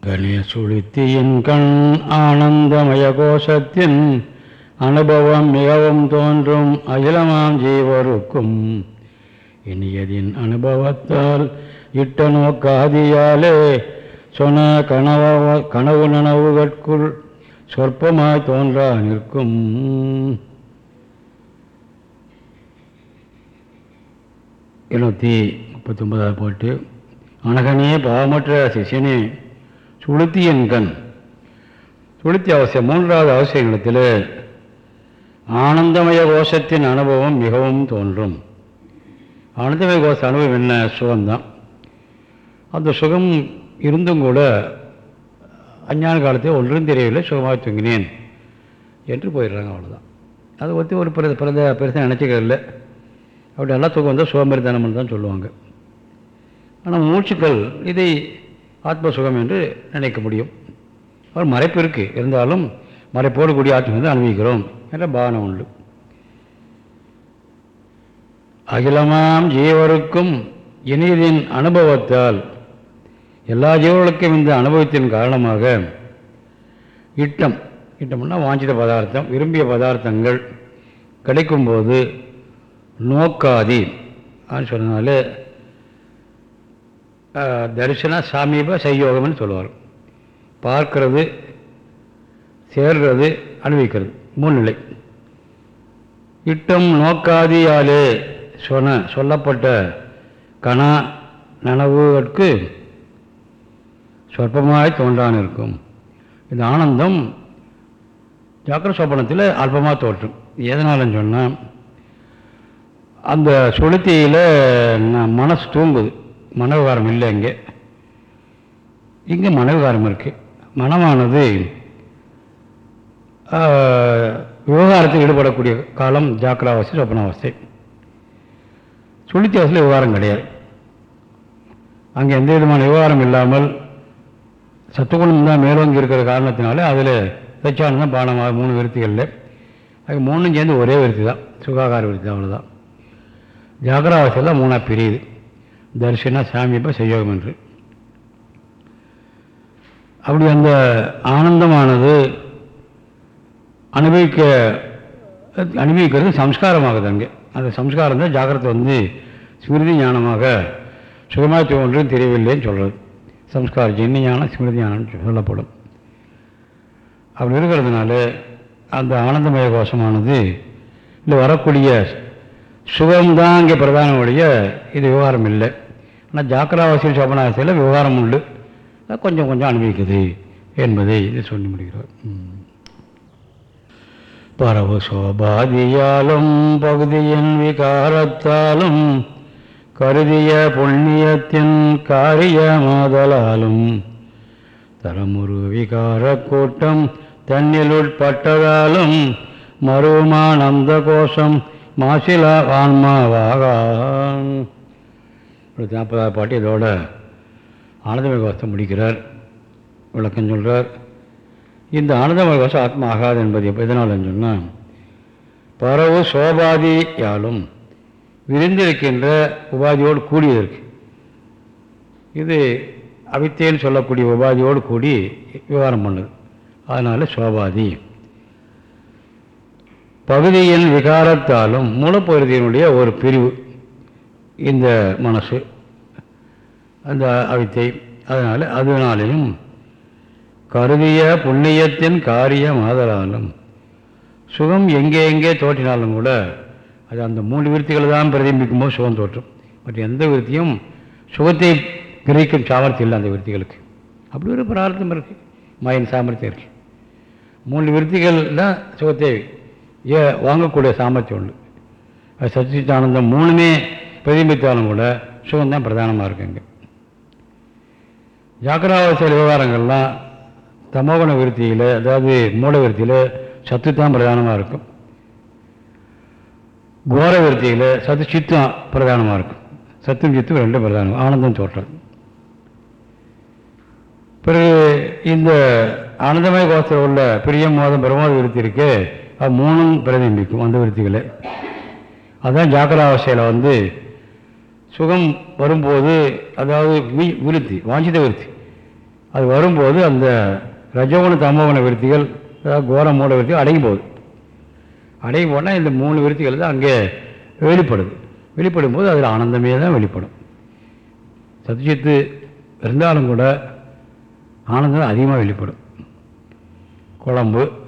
கணேசுழித்தியின் கண் ஆனந்தமய கோஷத்தின் அனுபவம் மிகவும் தோன்றும் அகிலமாம் ஜீவருக்கும். இனியதின் அனுபவத்தால் இட்ட நோக்காதியாலே சொன்ன கனவ கனவு நனவுகட்குள் சொற்பமாய் தோன்றா நிற்கும். எழுநூற்றி முப்பத்தி ஒன்பதாவது போட்டு அனகனே பாவமற்ற சிஷியனே சுளுத்தி என்கண் சுளுத்தி அவசியம் மூன்றாவது அவசியங்களத்தில் ஆனந்தமய கோஷத்தின் அனுபவம் மிகவும் தோன்றும். ஆனந்தமய கோஷ அனுபவம் என்ன? சுகம்தான். அந்த சுகம் இருந்தும் கூட அஞ்ஞான காலத்தில் ஒன்றும் தெரியவில்லை சுகமாக தூங்கினேன். என்று போயிடுறாங்க அவ்வளோதான் அதை பற்றி ஒரு பிறந்த பிறந்த பெருசாக நினச்சிக்கிறதில்லை. அப்படி நல்லா தூக்கம் வந்தால் சோம்பேறித்தனம்னு தான் சொல்லுவாங்க. ஆனால் மூச்சுக்கள் இதை ஆத்ம சுகம் என்று நினைக்க முடியும். அவர் மறைப்பு இருக்குது இருந்தாலும் மறைப்போடு கூடிய ஆத்மம் வந்து அனுபவிக்கிறோம் என்ற பாவனை உண்டு. அகிலமாம் ஜீவருக்கும் இனியதின் அனுபவத்தால் எல்லா ஜீவர்களுக்கும் இந்த அனுபவத்தின் காரணமாக இட்டம் இட்டம்னா வாஞ்சித பதார்த்தம் விரும்பிய பதார்த்தங்கள் கிடைக்கும்போது நோக்காதி அப்படின்னு சொன்னதுனால தரிசன சாமீப சையோகம்னு சொல்லுவார். பார்க்கறது சேர்றது அனுபவிக்கிறது. மூணு நிலை. இட்டம் நோக்காதியாலே சொன்ன சொல்லப்பட்ட கணா நனவுகளுக்கு சொற்பமாய் தோன்றான் இருக்கும். இந்த ஆனந்தம் ஜாக்கிர சொப்பனத்தில் அல்பமாக தோற்றும் எதனாலன்னு சொன்னால் அந்த சுளுத்தியில் மனசு தூங்குது. மனவிகாரம் இல்லை இங்கே. இங்கே மனவிகாரம் இருக்குது மனமானது விவகாரத்தில் ஈடுபடக்கூடிய காலம் ஜாக்கிராவஸ்தை சொப்பனாவஸ்தை சுளுத்தி அவசியில் விவகாரம் கிடையாது. அங்கே எந்த விதமான விவகாரம் இல்லாமல் சத்துக்குணம் தான் மேலோங்கி இருக்கிற காரணத்தினால அதில் சச்சானந்தம் பானமாக மூணு விருத்திகளில் அது மூணும் சேர்ந்து ஒரே விருத்தி தான் சுகாகார விருத்தி தான் அவ்வளோதான் ஜாகிராவசையில் மூணாக பிரியுது தரிசனா சாமியப்ப செய்யோகம் என்று. அப்படி அந்த ஆனந்தமானது அனுபவிக்க அனுபவிக்கிறது சம்ஸ்காரமாகுது அங்கே. அந்த சம்ஸ்காரம் தான் ஜாகிரத்தை வந்து ஸ்மிருதி ஞானமாக சுகமாக தோன்றும் தெரியவில்லைன்னு சொல்கிறது சம்ஸ்கார ஜென்னி ஞானம் ஸ்மிருதி ஞானம் சொல்லப்படும். அப்படி இருக்கிறதுனால அந்த ஆனந்தமய கோஷமானது இல்லை வரக்கூடிய சுகம்தான் இங்கே பிரதான ஒழிய இது விவகாரம் இல்லை ஆனால் ஜாக்கிராவாசியில் சோபனாவாசியில் விவகாரம் உண்டு. கொஞ்சம் கொஞ்சம் அனுபவிக்குது என்பதை இது சொல்லி முடிகிறார் பரவ சோபாதியாலும் பகுதியின் விகாரத்தாலும் கருதிய புண்ணியத்தின் காரியமாதலாலும் தரமுரு விகார கூட்டம் தன்னில் உட்பட்டதாலும் மருமானந்த கோஷம் மாசிலா ஆன்மாவாக நாற்பதாவது பாட்டு இதோட ஆனந்தமய முடிக்கிறார். விளக்கம் சொல்கிறார் இந்த ஆனந்தமய ஆத்மா ஆகாது என்பது எப்போ எதனாலன்னு சொன்னால் பரவு சோபாதியாலும் விரிந்திருக்கின்ற உபாதியோடு கூடியதற்கு. இது அவித்தேன்னு சொல்லக்கூடிய உபாதியோடு கூடி விவகாரம் பண்ணுது. அதனால் சோபாதி. பகுதியின் விகாரத்தாலும் மூலப்பகுதியினுடைய ஒரு பிரிவு இந்த மனசு அந்த அவித்தை. அதனால் அதனாலேயும் கருதிய புண்ணியத்தின் காரியம் ஆதலாலும் சுகம் எங்கே எங்கே தோற்றினாலும் கூட அது அந்த மூன்று விருத்திகளை தான் பிரதிபிக்கும் போது சுகம் தோற்றும். பட் எந்த விருத்தியும் சுகத்தை கிரகிக்கும் சாமர்த்தியம் இல்லை அந்த விருத்திகளுக்கு. அப்படி ஒரு பிரார்த்தம் இருக்குது மயன் சாமர்த்தியம் இருக்குது மூன்று விருத்திகள் தான் சுகத்தை ஏ வாங்கக்கூடிய சாமர்த்தியம் உண்டு. அது சச்சிதானந்தம் மூணுமே பிரதிபித்தாலும் கூட சுகம்தான் பிரதானமாக இருக்குங்க ஜாக்கிராவசிய விவகாரங்கள்லாம் தமோகண விருத்தியில் அதாவது மூல விருத்தியில் சத்து தான் பிரதானமாக இருக்கும். கோர விருத்தியில் சத்து சித்தம் பிரதானமாக இருக்கும். சத்தும் சித்தும் ரெண்டும் பிரதானம் ஆனந்தம் தோற்றம். பிறகு இந்த ஆனந்தமய கோஷத்தில் உள்ள பிரியம் மோதம் பிரமோத விருத்தி இருக்குது மூணும் பிரதிபிக்கும் அந்த விருத்திகளை. அதுதான் ஜாக்கிராவஸ்தையில் வந்து சுகம் வரும்போது அதாவது வி விருத்தி வாஞ்சித விருத்தி. அது வரும்போது அந்த ரஜோகுண தமோகுண விருத்திகள் அதாவது கோர மூல விருத்தி அடங்கி போகுது. அடங்கி போனால் இந்த மூணு விருத்திகள் தான் அங்கே வெளிப்படுது. வெளிப்படும் போது அதில் ஆனந்தமே தான் வெளிப்படும். சத்யஜித்து இருந்தாலும் கூட ஆனந்தம் அதிகமாக வெளிப்படும். குழம்பு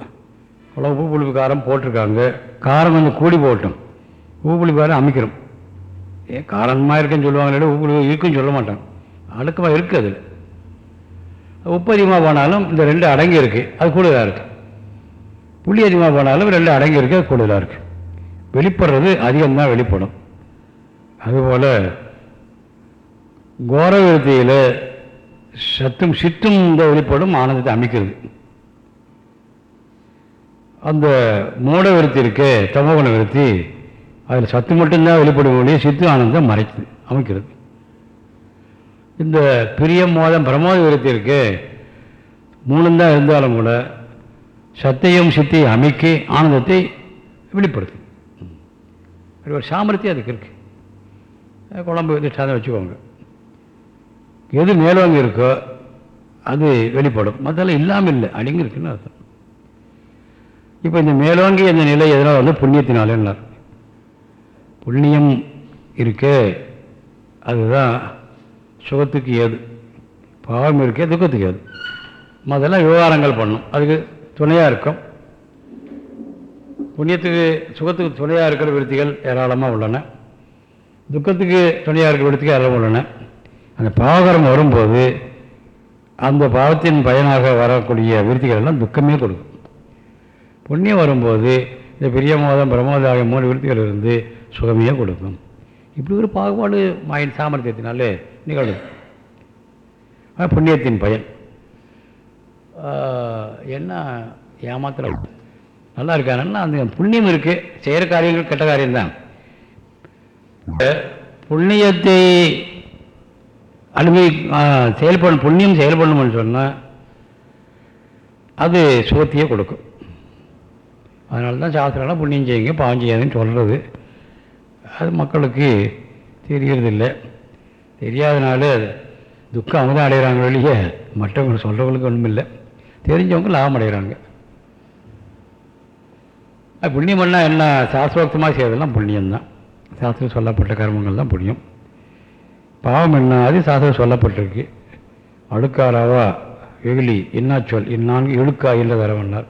குழம்பு உப்பு புளிப்பு காரம் போட்டிருக்காங்க. காரம் கொஞ்சம் கூடி போட்டும் உப்பு புளிப்பு காரம் அமைக்கிறோம் ஏன் காரமாக இருக்குன்னு சொல்லுவாங்களே உப்பு புளிப்பு இருக்குன்னு சொல்ல மாட்டாங்க. அழுக்கமாக இருக்குது அதில் உப்பு அதிகமாக போனாலும் இந்த ரெண்டு அடங்கி இருக்குது அது கூடுதலாக இருக்குது புளி அதிகமாக போனாலும் ரெண்டு அடங்கி இருக்குது அது கூடுதலாக இருக்குது வெளிப்படுறது அதிகம்தான் வெளிப்படும். அதுபோல் கோர விருத்தியில் சத்தும் சித்தும் இந்த வெளிப்படும் ஆனந்தத்தை அமைக்கிறது. அந்த மூட விருத்தி இருக்கே தமோகுண விருத்தி அதில் சத்து மட்டும்தான் வெளிப்படும் ஒழிய சித்து ஆனந்தம் மறைத்து அமைக்கிறது. இந்த பிரிய மோதம் பிரமோத விருத்தி இருக்கு மூணுந்தான் இருந்தாலும் கூட சத்தையும் சித்தையும் அமைக்கி ஆனந்தத்தை வெளிப்படுத்து ஒரு சாமர்த்தியம் அதுக்கு இருக்கு. குழம்பு வந்து சாதம் வச்சுக்கோங்க. எது மேலோங்க இருக்கோ அது வெளிப்படும். மற்றெல்லாம் இல்லாமல் இல்லை அடங்கி இருக்குன்னு அர்த்தம். இப்போ இந்த மேலோங்கி இந்த நிலை எதனால் வந்து புண்ணியத்தினாலேன்னார். புண்ணியம் இருக்கே அதுதான் சுகத்துக்கு ஏது. பாவம் இருக்கே துக்கத்துக்கு ஏது. முதல்ல விவகாரங்கள் பண்ணும். அதுக்கு துணையாக இருக்கும். புண்ணியத்துக்கு சுகத்துக்கு துணையாக இருக்கிற விருத்திகள் ஏராளமாக உள்ளன. துக்கத்துக்கு துணையாக இருக்கிற விருத்திகள் ஏராளமாக உள்ளன. அந்த பாவகரம் வரும்போது அந்த பாவத்தின் பயனாக வரக்கூடிய விருத்திகள் எல்லாம் துக்கமே கொடுக்கும். புண்ணியம் வரும்போது இந்த பிரியமோதம் பிரமோதம் ஆகிய மூணு விருத்திகள் இருந்து சுகமையாக கொடுக்கும். இப்படி ஒரு பாகுபாடு மாயின் சாமர்த்தியத்தினாலே நிகழும். புண்ணியத்தின் பயன். என்ன ஏமாத்திர நல்லா இருக்காருன்னா அந்த புண்ணியம் இருக்குது செய்கிற காரியங்கள் கெட்ட காரியம்தான். புண்ணியத்தை அனுபவி செயல்படும் புண்ணியம் செயல்படணும்னு சொன்னால் அது சுகத்தையே கொடுக்கும். அதனால தான் சாஸ்திரம்லாம் புண்ணியம் செய்யுங்க பாவம் செய்யாதுன்னு சொல்கிறது அது மக்களுக்கு தெரியறதில்லை. தெரியாதனால துக்கம் அவங்க தான் அடைகிறாங்க வெளியே மற்றவங்க சொல்கிறவங்களுக்கு ஒன்றும் இல்லை. தெரிஞ்சவங்க லாபம் அடைகிறாங்க புண்ணியம்னா என்ன சாஸ்திரோக்தமாக செய்யறதெல்லாம் புண்ணியம்தான். சாஸ்திரம் சொல்லப்பட்ட கர்மங்கள் தான் புண்ணியம். பாவம் என்ன அது சாஸ்திரம் சொல்லப்பட்டிருக்கு. அழுக்காராவா வெகுளி இன்னாச்சொல் இந்நான்கு இழுக்கா என்ற தரவன்னார்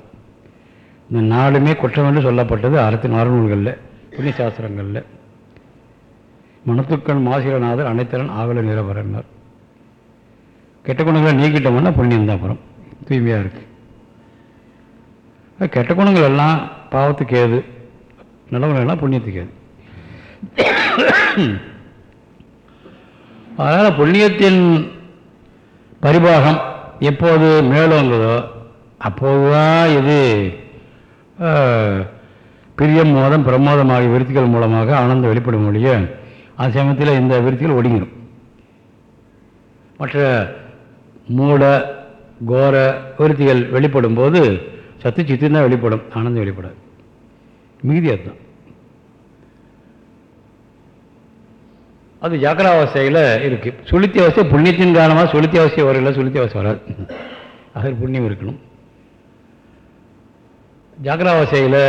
இந்த நாளுமே குற்றம் என்று சொல்லப்பட்டது அறத்தின் அறநூல்களில் புண்ணிய சாஸ்திரங்களில் மனத்துக்கள் மாசிரநாதர் அனைத்தரன் ஆவல நிலவரன்னார் கெட்ட குணங்களை நீக்கிட்டோம்னா புண்ணியம் தான் அப்புறம். தூய்மையாக இருக்கு. கெட்ட குணங்கள் எல்லாம் பாவத்துக்கு ஏது நல்ல எல்லாம் புண்ணியத்துக்கு ஏது அதனால் புண்ணியத்தின் பரிபாகம் எப்போது மேலோங்குதோ அப்போதுதான் இது பிரியம் மோதம் பிரமோதம் ஆகிய விருத்திகள் மூலமாக ஆனந்தம் வெளிப்படும் மொழிய அந்த சமயத்தில் இந்த விருத்திகள் ஒடுங்கிடும். மற்ற மூட கோர விருத்திகள் வெளிப்படும் போது சத்து சித்து தான் வெளிப்படும் ஆனந்தம் வெளிப்படாது. மிகுதி அதுதான். அது ஜாக்கிராவஸ்தையில் இருக்குது சுளுத்தி அவஸ்தை புண்ணியத்தின் காரணமாக சுளுத்தி அவஸ்தை வரல சுளுத்தி அவஸ்தை வராது. அதில் புண்ணியம் இருக்கணும். ஜாக்கிராவஸ்தையில்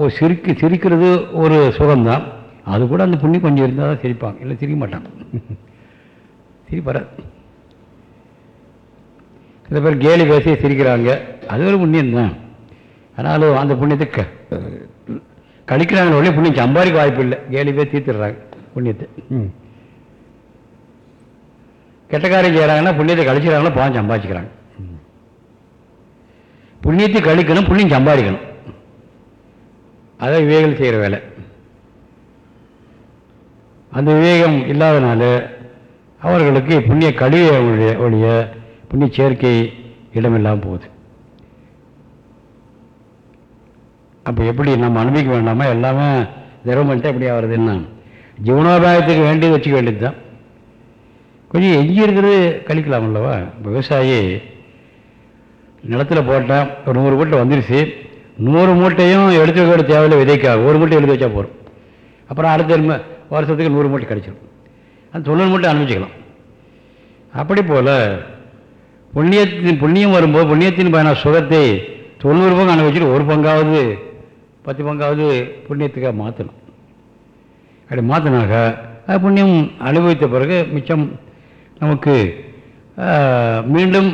ஒரு சிரிக்கு சிரிக்கிறது ஒரு சுகம்தான். அது கூட அந்த புண்ணியம் கொஞ்சம் இருந்தால் தான் சிரிப்பாங்க. இல்லை சிரிக்க மாட்டாங்க. சிரிப்பாராது சில பேர் கேலி பேசி சிரிக்கிறாங்க. அது ஒரு புண்ணியம்தான். ஆனாலும் அந்த புண்ணியத்தை க கழிக்கிறாங்க ஒழிய புண்ணியம் சம்பாதிக்க வாய்ப்பு இல்லை. கேலி பேர் தீர்த்துடுறாங்க புண்ணியத்தை. கெட்ட காரியம் செய்கிறாங்கன்னா புண்ணியத்தை கழிச்சுக்கிறாங்களோ பாவம் சம்பாதிச்சுக்கிறாங்க. புண்ணியத்தை கழிக்கணும் புண்ணியம் சம்பாதிக்கணும். அதான் விவேகம் செய்கிற வேலை. அந்த விவேகம் இல்லாதனால அவர்களுக்கு புண்ணிய கழிவுடைய ஒழிய ஒழிய புண்ணிய சேர்க்கை இடமில்லாமல் போகுது. அப்போ எப்படி நம்ம அனுபவிக்க வேண்டாமா? எல்லாமே திரவம் எப்படி ஆகுறதுன்னா ஜீவனோபாயத்துக்கு வேண்டியது வச்சுக்க வேண்டியது தான் கொஞ்சம் எஞ்சி இருக்கிறது கழிக்கலாம் அல்லவா இப்போ விவசாயி நிலத்தில் போட்டால் ஒரு நூறு மூட்டை வந்துருச்சு. நூறு மூட்டையும் எடுத்து வைக்க வேண்டிய தேவையில்லை விதைக்காக. ஒரு மூட்டை எடுத்து வச்சா போகிறோம் அப்புறம் அடுத்த வருஷத்துக்கு நூறு மூட்டை கிடச்சிடும் அந்த தொண்ணூறு மூட்டை அனுபவிச்சிக்கலாம். அப்படி போல் புண்ணியத்தின் புண்ணியம் வரும்போது புண்ணியத்தின் பயனாக சுகத்தை தொண்ணூறு பங்கு அனுபவிச்சுட்டு ஒரு பங்காவது பத்து பங்காவது புண்ணியத்துக்காக மாற்றணும் அப்படி மாற்றினாக்க அது புண்ணியம் அனுபவித்த பிறகு மிச்சம் நமக்கு மீண்டும்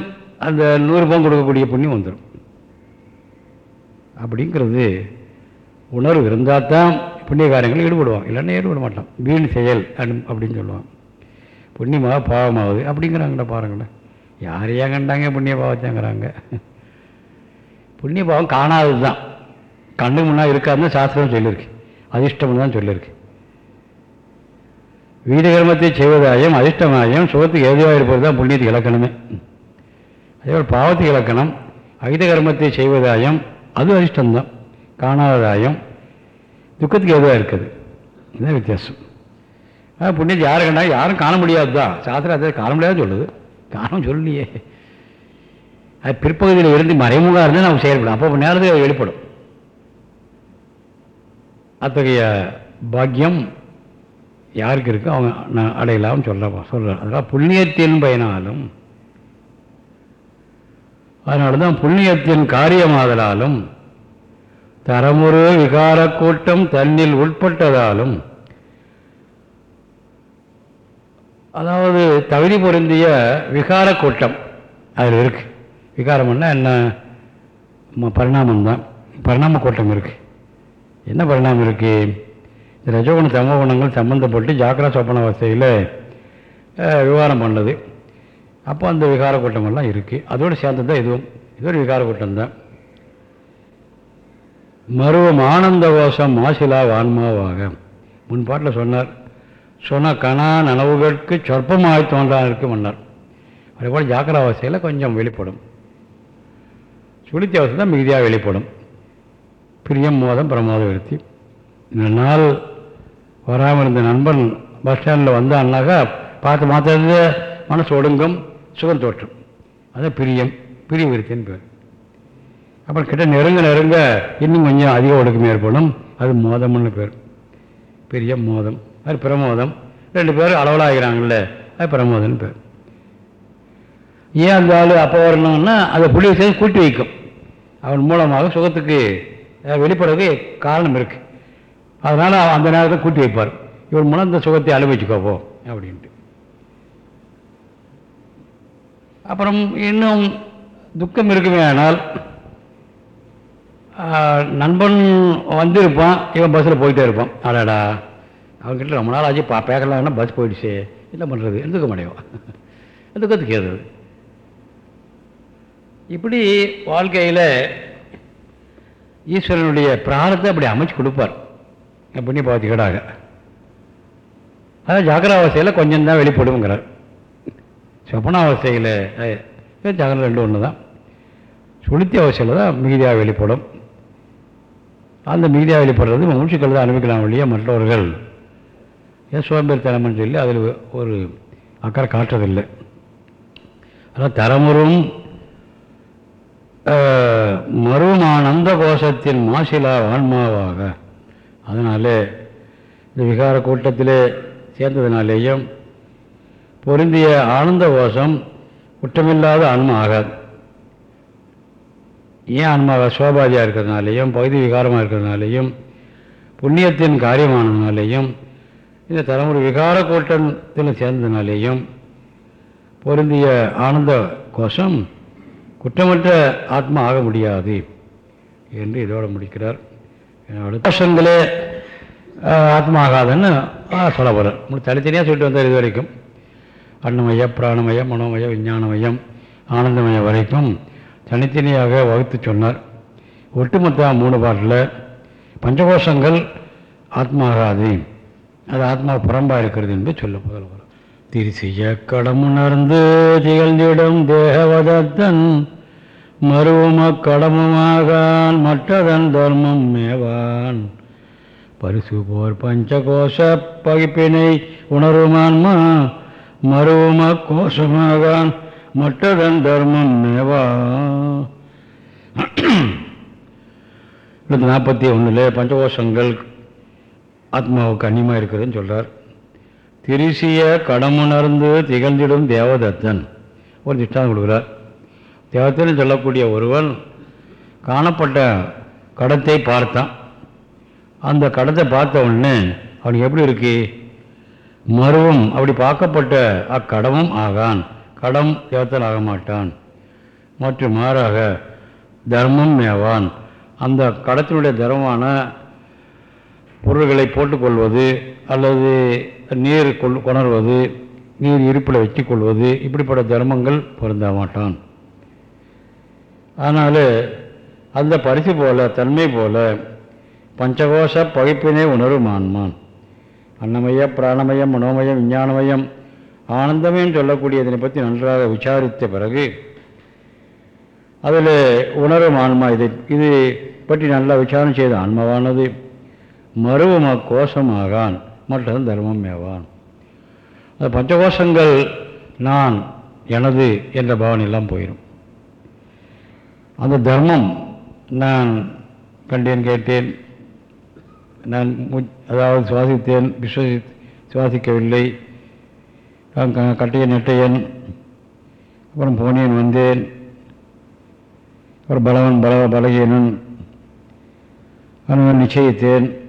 அந்த நூறு பங்கு கொடுக்கக்கூடிய புண்ணியம் வந்துடும் அப்படிங்கிறது உணர்வு இருந்தால் தான் புண்ணிய காரியங்களில் ஈடுபடுவான். இல்லைன்னா ஈடுபட மாட்டான். வீண் செயல் அப்படின்னு சொல்லுவான். புண்ணியமாக பாவமாகுது அப்படிங்கிறாங்கடா பாருங்களேன். யாரையா கண்டாங்க புண்ணிய பாவத்தாங்கிறாங்க? புண்ணிய பாவம் காணாதது தான். கண்ணு முன்னாடி இருக்காதுன்னு சாஸ்திரம் சொல்லியிருக்கு. அதிர்ஷ்டம்னு தான் சொல்லியிருக்கு. வீடு கர்மத்தை செய்வதாயும் அதிர்ஷ்டமாயும் சுகத்துக்கு ஏதுவாக இருப்பது தான் புண்ணியத்துக்கு இலக்கணமே. அதேபோல் பாவத்து இலக்கணம் அகித கர்மத்தை செய்வதாயும் அது அதிர்ஷ்டம்தான் காணாததாயும் துக்கத்துக்கு எதுவாக இருக்குது? இதுதான் வித்தியாசம். ஆனால் புண்ணியத்தை யார் கண்டாங்க யாரும் காண முடியாது தான் சாஸ்திரம் அதை காண முடியாது சொல்லுது. காரணம் சொல்லலையே. அது பிற்பகுதியில் இருந்து மறைமுகமாக இருந்தால் நம்ம செயல்படும் அப்போ நேரத்தில் வெளிப்படும். அத்தகைய பாக்கியம் யாருக்கு இருக்கோ அவங்க நான் அடையலாம் சொல்ல சொல்கிறார் அதெல்லாம் புண்ணியத்தின் பயனாலும் அதனால தான் புண்ணியத்தின் காரியமாதலாலும் தரமுறு விகார கூட்டம் தன்னில் உட்பட்டதாலும் அதாவது தகுதி பொருந்திய விகார கூட்டம் அதில் இருக்குது விகாரம்னா என்ன? பரிணாமம் தான் பரிணாம கூட்டம் இருக்குது என்ன பரிணாமம் இருக்குது இந்த ரஜகுண சம்பந்தப்பட்டு சம்மந்தப்பட்டு ஜாக்கிரா சொப்பன அவஸ்தையில் விவகாரம் பண்ணது. அப்போ அந்த விகார கூட்டமெல்லாம் இருக்குது அதோடு சேர்ந்து தான் இதுவும். இது ஒரு விகார கூட்டம் தான் மருவம் ஆனந்த கோஷம் மாசிலா வான்மாவாக. முன்பாட்டில் சொன்னார் சொன்ன கணா நனவுகளுக்கு சொற்பமாய் தோன்றான் இருக்கும் மன்னர். அதே போல் ஜாக்கிர கொஞ்சம் வெளிப்படும். சுளுத்தி அவஸ்தை தான் மிகுதியாக வெளிப்படும். பிரியம் மோதம் பிரமோத விருத்தி இந்த நாள் வராமல் இருந்த நண்பன் பஸ் ஸ்டாண்டில் வந்தான்னாக்கா பார்த்து மாற்றது மனசு ஒடுங்கும். சுகம் தோற்றும். அதான் பிரியம். பிரிய விருத்தின்னு பேர் அப்புறம் கிட்ட நெருங்க நெருங்க இன்னும் கொஞ்சம் அதிக ஒடுக்கம் ஏற்படும் அது மோதம்னு பேர். பெரிய மோதம். அது பிரமோதம். ரெண்டு பேரும் அளவலாகிறாங்கல்ல அது பிரமோதம்னு பேர். ஏன் அந்த ஆள் அப்போ வரணும்னா அதை புள்ளி சேர்ந்து கூட்டி வைக்கும். அவன் மூலமாக சுகத்துக்கு வெளிப்படுறதுக்கு காரணம் இருக்குது அதனால் அந்த நேரத்தை கூட்டி வைப்பார். இவன் மூலம் இந்த சுகத்தை அனுபவிச்சுக்கோப்போ அப்படின்ட்டு. அப்புறம் இன்னும் துக்கம் இருக்குமே ஆனால் நண்பன் வந்திருப்பான் இவன் பஸ்ஸில் போயிட்டே இருப்பான். அடாடா அவங்ககிட்ட ரொம்ப நாள் ஆச்சு பா பேக்கலாம்னா பஸ் போயிடுச்சு. என்ன பண்ணுறது எந்த துக்கம் அடைவான் எந்த துக்கத்துக்கு ஏது? இப்படி வாழ்க்கையில் ஈஸ்வரனுடைய பிராணத்தை அப்படி அமைச்சு கொடுப்பார். புண்ணிய பார்த்துக்கிட்டாங்க அதான் ஜாக்கிராவஸ்தையில் கொஞ்சம் தான் வெளிப்படுங்கிறார் சொப்பனாவஸ்தையில் ஜாகிரம் ரெண்டு ஒன்று தான் சுளுத்தி அவசியில் தான் மிகுதியாக வெளிப்படும். அந்த மிகுதியாக வெளிப்படுறது மூச்சுக்கள் தான் அனுபவிக்கலாம் இல்லையா மற்றவர்கள். ஏன் சோம்பேறித்தனம்னு சொல்லி அதில் ஒரு அக்கறை காட்டுறதில்லை. அதான் தரமுறும் மருமானந்த கோஷத்தின் மாசிலா ஆன்மாவாக. அதனாலே இந்த விகார கூட்டத்திலே சேர்ந்ததுனாலேயும் பொருந்திய ஆனந்த கோஷம் குற்றமில்லாத ஆன்மா ஆகாது. ஏன் அன்மாக சோபாதியாக இருக்கிறதுனாலையும் பகுதி விகாரமாக இருக்கிறதுனாலையும் புண்ணியத்தின் காரியமானதுனாலேயும் இந்த தலைமுறை விகார கூட்டத்தில் சேர்ந்ததுனாலேயும் பொருந்திய ஆனந்த கோஷம் குற்றமற்ற ஆத்மா ஆக முடியாது என்று இதோடு முடிக்கிறார். கோஷங்களே ஆத்மா ஆகாதுன்னு சொல்ல போகிறார் தனித்தனியாக சொல்லிட்டு வந்தார் இது வரைக்கும். அன்னமய பிராணமயம் மனோமய விஞ்ஞானமயம் ஆனந்தமயம் வரைக்கும் தனித்தனியாக வகுத்து சொன்னார். ஒட்டுமொத்த மூணு பாட்டில் பஞ்சகோஷங்கள் ஆத்மாகாது அது ஆத்மா புறம்பாக இருக்கிறது என்று சொல்ல முதல் வரும். திருசிய கடமுணர்ந்து திகழ்ந்திடும் தேகவதத்தன் மருவம கடமுமாகான் மற்றதன் தர்மம் மேவான். பரிசு போர் பஞ்சகோஷ பகிப்பினை உணருமான்மா மருவம கோஷமாகான் மற்றதன் தர்மம் மேவா. நாற்பத்தி ஒன்றில் பஞ்சகோஷங்கள் ஆத்மாவுக்கு அந்நியமாக இருக்கிறதுன்னு சொல்கிறார் திரிசிய கடமுணர்ந்து திகழ்ந்திடும் தேவதத்தன். ஒரு திஷ்டாந்தம் கொடுக்குறார். தேவத்தன் சொல்லக்கூடிய ஒருவன் காணப்பட்ட கடத்தை பார்த்தான். அந்த கடத்தை பார்த்த உடனே அவனுக்கு எப்படி இருக்கு? மருவம். அப்படி பார்க்கப்பட்ட அக்கடமும் ஆகான். கடம் தேவத்தல் ஆக மாட்டான் மற்றும் மாறாக தர்மம் மேவான் அந்த கடத்தினுடைய தர்மமான பொருள்களை போட்டுக்கொள்வது அல்லது நீர் கொள் கொணர்வது நீர் இருப்பில் வச்சு கொள்வது இப்படிப்பட்ட தர்மங்கள் பொருந்த மாட்டான். அதனால் அந்த பரிசு போல தன்மை போல பஞ்சகோஷ பகைப்பினை உணரும் ஆன்மான். அன்னமய பிராணமயம் மனோமயம் விஞ்ஞானமயம் ஆனந்தமயம் சொல்லக்கூடியதனை பற்றி நன்றாக விசாரித்த பிறகு அதில் உணரும் ஆன்மா இதை. இது பற்றி நல்லா விசாரணை செய்த ஆன்மாவானது மருவம கோஷமாகான் மற்றதும் தர்மம் மேவான் அந்த பஞ்சகோஷங்கள் நான் எனது என்ற பாவனை எல்லாம் போயிடும் அந்த தர்மம் நான் கண்டேன் கேட்டேன். நான் அதாவது சுவாசித்தேன் விஸ்வசி சுவாசிக்கவில்லை. கட்டைய நெட்டையன் அப்புறம் போனியன் வந்தேன். அப்புறம் பலவன் பல பலகீனன். அவன் நிச்சயித்தேன்.